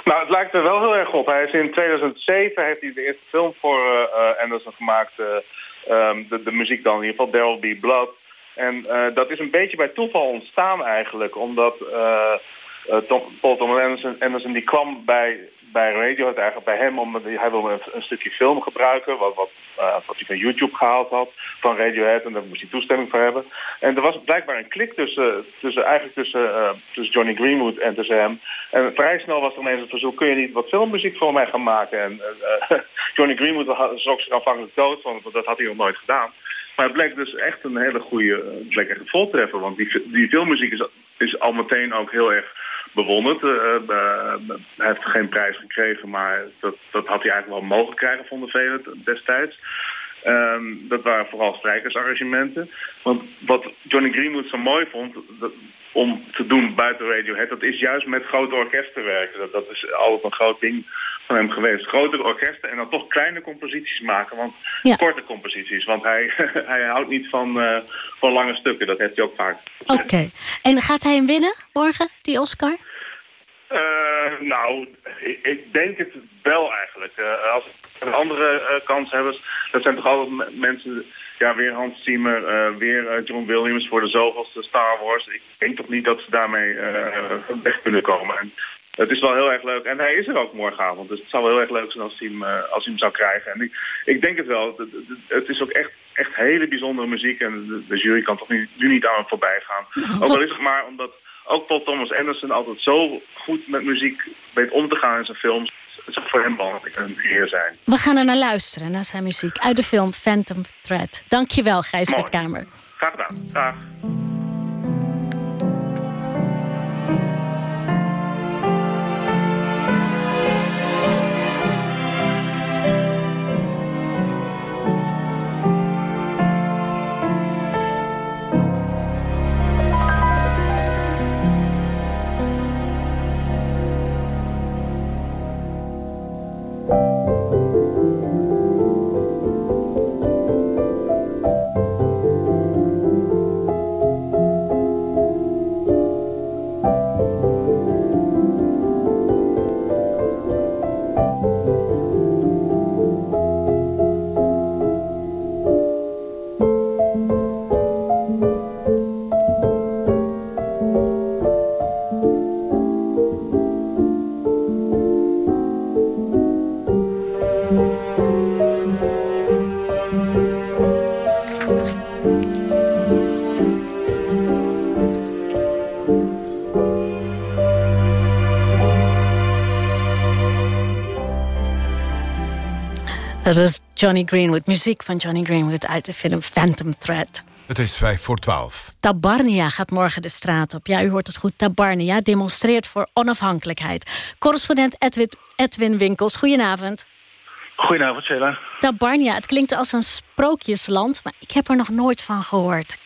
Nou, het lijkt er wel heel erg op. Hij is in 2007 heeft hij de eerste film voor eh, eh, Anderson gemaakt. eh, ehm, de, de muziek dan in ieder geval, There Will Be Blood. En dat is een beetje bij toeval ontstaan eigenlijk. Omdat Tom, Paul Thomas Anderson, Anderson die kwam bij, bij Radiohead eigenlijk bij hem. Omdat hij, wilde een, stukje film gebruiken. Wat, wat, eh, wat hij van YouTube gehaald had. Van Radiohead. En daar moest hij toestemming voor hebben. En er was blijkbaar een klik tussen, tussen, eigenlijk tussen, eh, tussen Johnny Greenwood en tussen hem. En vrij snel was er ineens het verzoek, kun je niet wat filmmuziek voor mij gaan maken? En eh, Johnny Greenwood had- schrok zich aanvankelijk dood, want dat had hij nog nooit gedaan. Maar het bleek dus echt een hele goede, het bleek echt een voltreffer. Want die, die filmmuziek is, is al meteen ook heel erg bewonderd. Eh, eh, hij heeft geen prijs gekregen, maar dat, dat had hij eigenlijk wel mogen krijgen, vonden velen destijds. Ehm, dat waren vooral strijkersarrangementen. Want wat Johnny Greenwood zo mooi vond dat- om te doen buiten Radiohead... dat is juist met grote orkesten werken. Dat, dat is altijd een groot ding van hem geweest. Grote orkesten en dan toch kleine composities maken. Want korte composities. Want hij, hij houdt niet van, eh, van lange stukken. Dat heeft hij ook vaak. Oké. En gaat hij hem winnen morgen, die Oscar? Eh, nou, ik, ik denk het wel eigenlijk. Eh, als een andere kanshebbers, dat zijn toch altijd me- mensen... Ja, weer Hans Zimmer, eh, weer eh, John Williams voor de zoveelste Star Wars. Ik denk toch niet dat ze daarmee eh, weg kunnen komen. En het is wel heel erg leuk. En hij is er ook morgenavond. Dus het zou wel heel erg leuk zijn als hij hem, als hij hem zou krijgen. En ik, ik denk het wel. Het- is ook echt, echt hele bijzondere muziek. En de, jury kan toch niet, nu niet aan hem voorbij gaan. Ook al is het maar omdat ook Paul Thomas Anderson altijd zo goed met muziek weet om te gaan in zijn films. Het zou voor hem wel een eer zijn. We gaan er naar luisteren, naar zijn muziek. Uit de film Phantom Thread. Dankjewel, Gijs. Kamer. Graag gedaan. Dag. Johnny Greenwood, muziek van Johnny Greenwood... uit de film Phantom Thread. Het is vijf voor twaalf. Tabarnia gaat morgen de straat op. Ja, u hoort het goed. Tabarnia demonstreert voor onafhankelijkheid. Correspondent Edwin, Edwin Winkels, goedenavond. Goedenavond, Sheila. Tabarnia, het klinkt als een sprookjesland... maar ik heb er nog nooit van gehoord.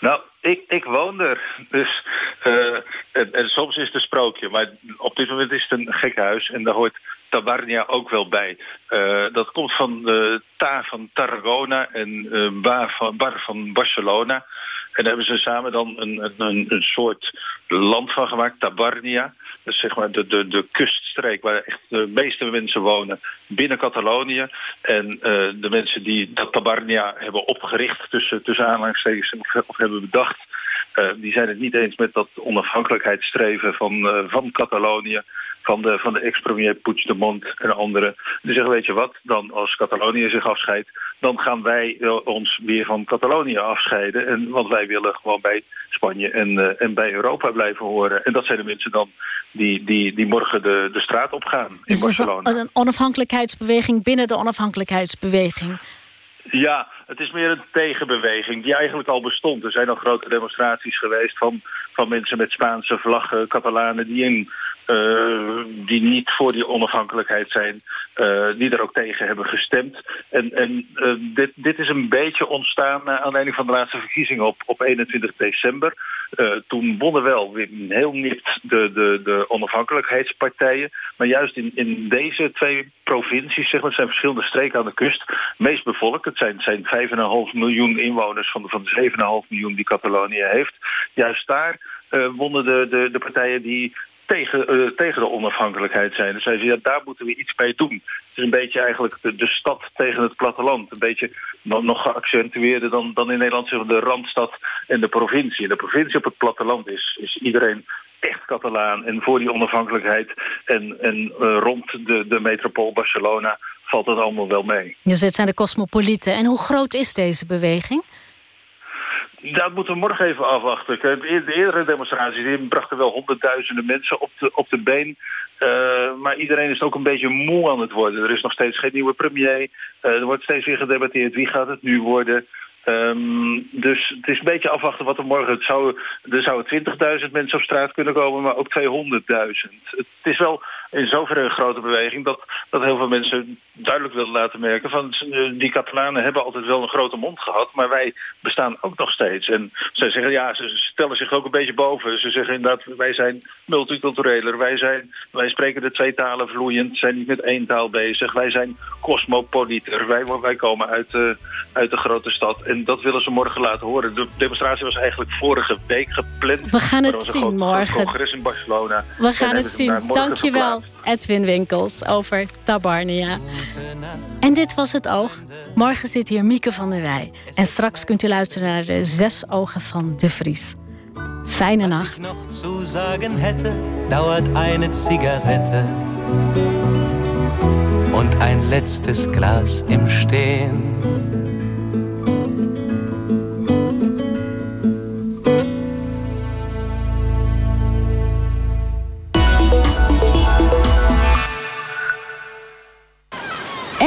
Nou, ik, ik woon er. Dus eh, en, en soms is het een sprookje. Maar op dit moment is het een gek huis. En daar hoort Tabarnia ook wel bij. Eh, dat komt van de Ta van Tarragona en eh, Bar, van, Bar van Barcelona. En daar hebben ze samen dan een, een, een soort land van gemaakt, Tabarnia. Dat is zeg maar de, de, de kuststreek waar echt de meeste mensen wonen binnen Catalonië. En eh, de mensen die dat Tabarnia hebben opgericht, tussen, tussen aanhalingstekens, of, of hebben bedacht... Die zijn het niet eens met dat onafhankelijkheidsstreven van, van Catalonië, van de, van de ex-premier Puigdemont en anderen. Die zeggen, weet je wat, dan als Catalonië zich afscheidt, dan gaan wij ons weer van Catalonië afscheiden. En, want wij willen gewoon bij Spanje en, en bij Europa blijven horen. En dat zijn de mensen dan die, die, die morgen de, de straat opgaan in Dus Barcelona. Een, een onafhankelijkheidsbeweging binnen de onafhankelijkheidsbeweging. Ja, het is meer een tegenbeweging die eigenlijk al bestond. Er zijn al grote demonstraties geweest van, van mensen met Spaanse vlaggen, Catalanen die, in, uh, die niet voor die onafhankelijkheid zijn, uh, die er ook tegen hebben gestemd. En, en uh, dit, dit is een beetje ontstaan naar aanleiding van de laatste verkiezingen op, op 21 december. toen wonnen wel weer heel nipt de, de, de onafhankelijkheidspartijen. Maar juist in, in deze twee provincies, zeg maar, zijn verschillende streken aan de kust, meest bevolkt. Het zijn, zijn 5,5 miljoen inwoners van de, van de 7,5 miljoen die Catalonië heeft. Juist daar uh, wonnen de, de, de partijen die tegen, uh, tegen de onafhankelijkheid zijn. Dus zeiden, ja, daar moeten we iets mee doen. Het is een beetje eigenlijk de, de stad tegen het platteland. Een beetje nog, nog geaccentueerder dan, dan in Nederland zeg maar, de randstad en de provincie. En de provincie op het platteland is, is iedereen echt Catalaan en voor die onafhankelijkheid. En, en uh, rond de, de metropool Barcelona valt dat allemaal wel mee. Dus dit zijn de cosmopolieten. En hoe groot is deze beweging? Dat moeten we morgen even afwachten. De eerdere demonstraties die brachten wel honderdduizenden mensen op de, op de been. Uh, maar iedereen is ook een beetje moe aan het worden. Er is nog steeds geen nieuwe premier. Uh, er wordt steeds weer gedebatteerd wie gaat het nu worden. Um, dus het is een beetje afwachten wat er morgen... Het zou, er zouden 20.000 mensen op straat kunnen komen, maar ook 200.000. Het is wel in zoverre een grote beweging... Dat, dat heel veel mensen duidelijk willen laten merken... van die Catalanen hebben altijd wel een grote mond gehad... maar wij bestaan ook nog steeds. En zij zeggen, ja, ze stellen zich ook een beetje boven. Ze zeggen inderdaad, wij zijn multicultureler. Wij, zijn, wij spreken de twee talen vloeiend, zijn niet met één taal bezig. Wij zijn cosmopolieter. Wij, wij komen uit, uh, uit de grote stad. En dat willen ze morgen laten horen. De demonstratie was eigenlijk vorige week gepland. We gaan het zien morgen. congres in Barcelona. We gaan het zien. Dankjewel, Edwin Winkels, over Tabarnia. En dit was het oog. Morgen zit hier Mieke van der Wij. En straks kunt u luisteren naar de zes ogen van De Vries. Fijne nacht. noch zu sagen hätte, dauert eine Zigarette und ein letztes Glas im Stehen.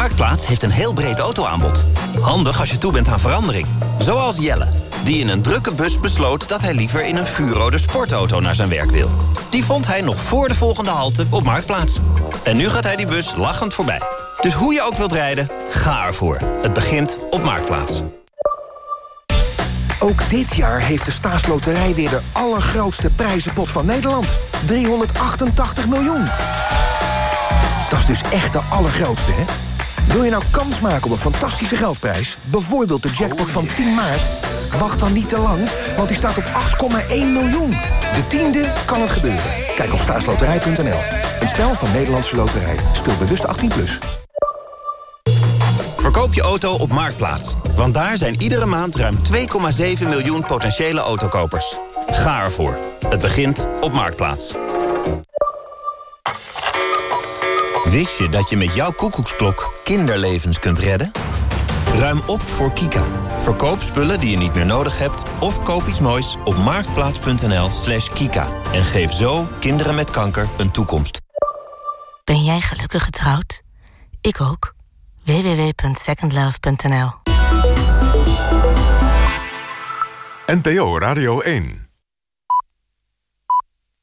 Marktplaats heeft een heel breed autoaanbod. Handig als je toe bent aan verandering. Zoals Jelle, die in een drukke bus besloot... dat hij liever in een vuurrode sportauto naar zijn werk wil. Die vond hij nog voor de volgende halte op Marktplaats. En nu gaat hij die bus lachend voorbij. Dus hoe je ook wilt rijden, ga ervoor. Het begint op Marktplaats. Ook dit jaar heeft de staatsloterij weer de allergrootste prijzenpot van Nederland. 388 miljoen. Dat is dus echt de allergrootste, hè? Wil je nou kans maken op een fantastische geldprijs? Bijvoorbeeld de jackpot van 10 maart? Wacht dan niet te lang, want die staat op 8,1 miljoen. De tiende kan het gebeuren. Kijk op staatsloterij.nl. Een spel van Nederlandse Loterij. Speel bewust 18+. Plus. Verkoop je auto op Marktplaats. Want daar zijn iedere maand ruim 2,7 miljoen potentiële autokopers. Ga ervoor. Het begint op Marktplaats. Wist je dat je met jouw koekoeksklok kinderlevens kunt redden? Ruim op voor Kika. Verkoop spullen die je niet meer nodig hebt... of koop iets moois op marktplaats.nl slash kika. En geef zo kinderen met kanker een toekomst. Ben jij gelukkig getrouwd? Ik ook. www.secondlove.nl NPO Radio 1.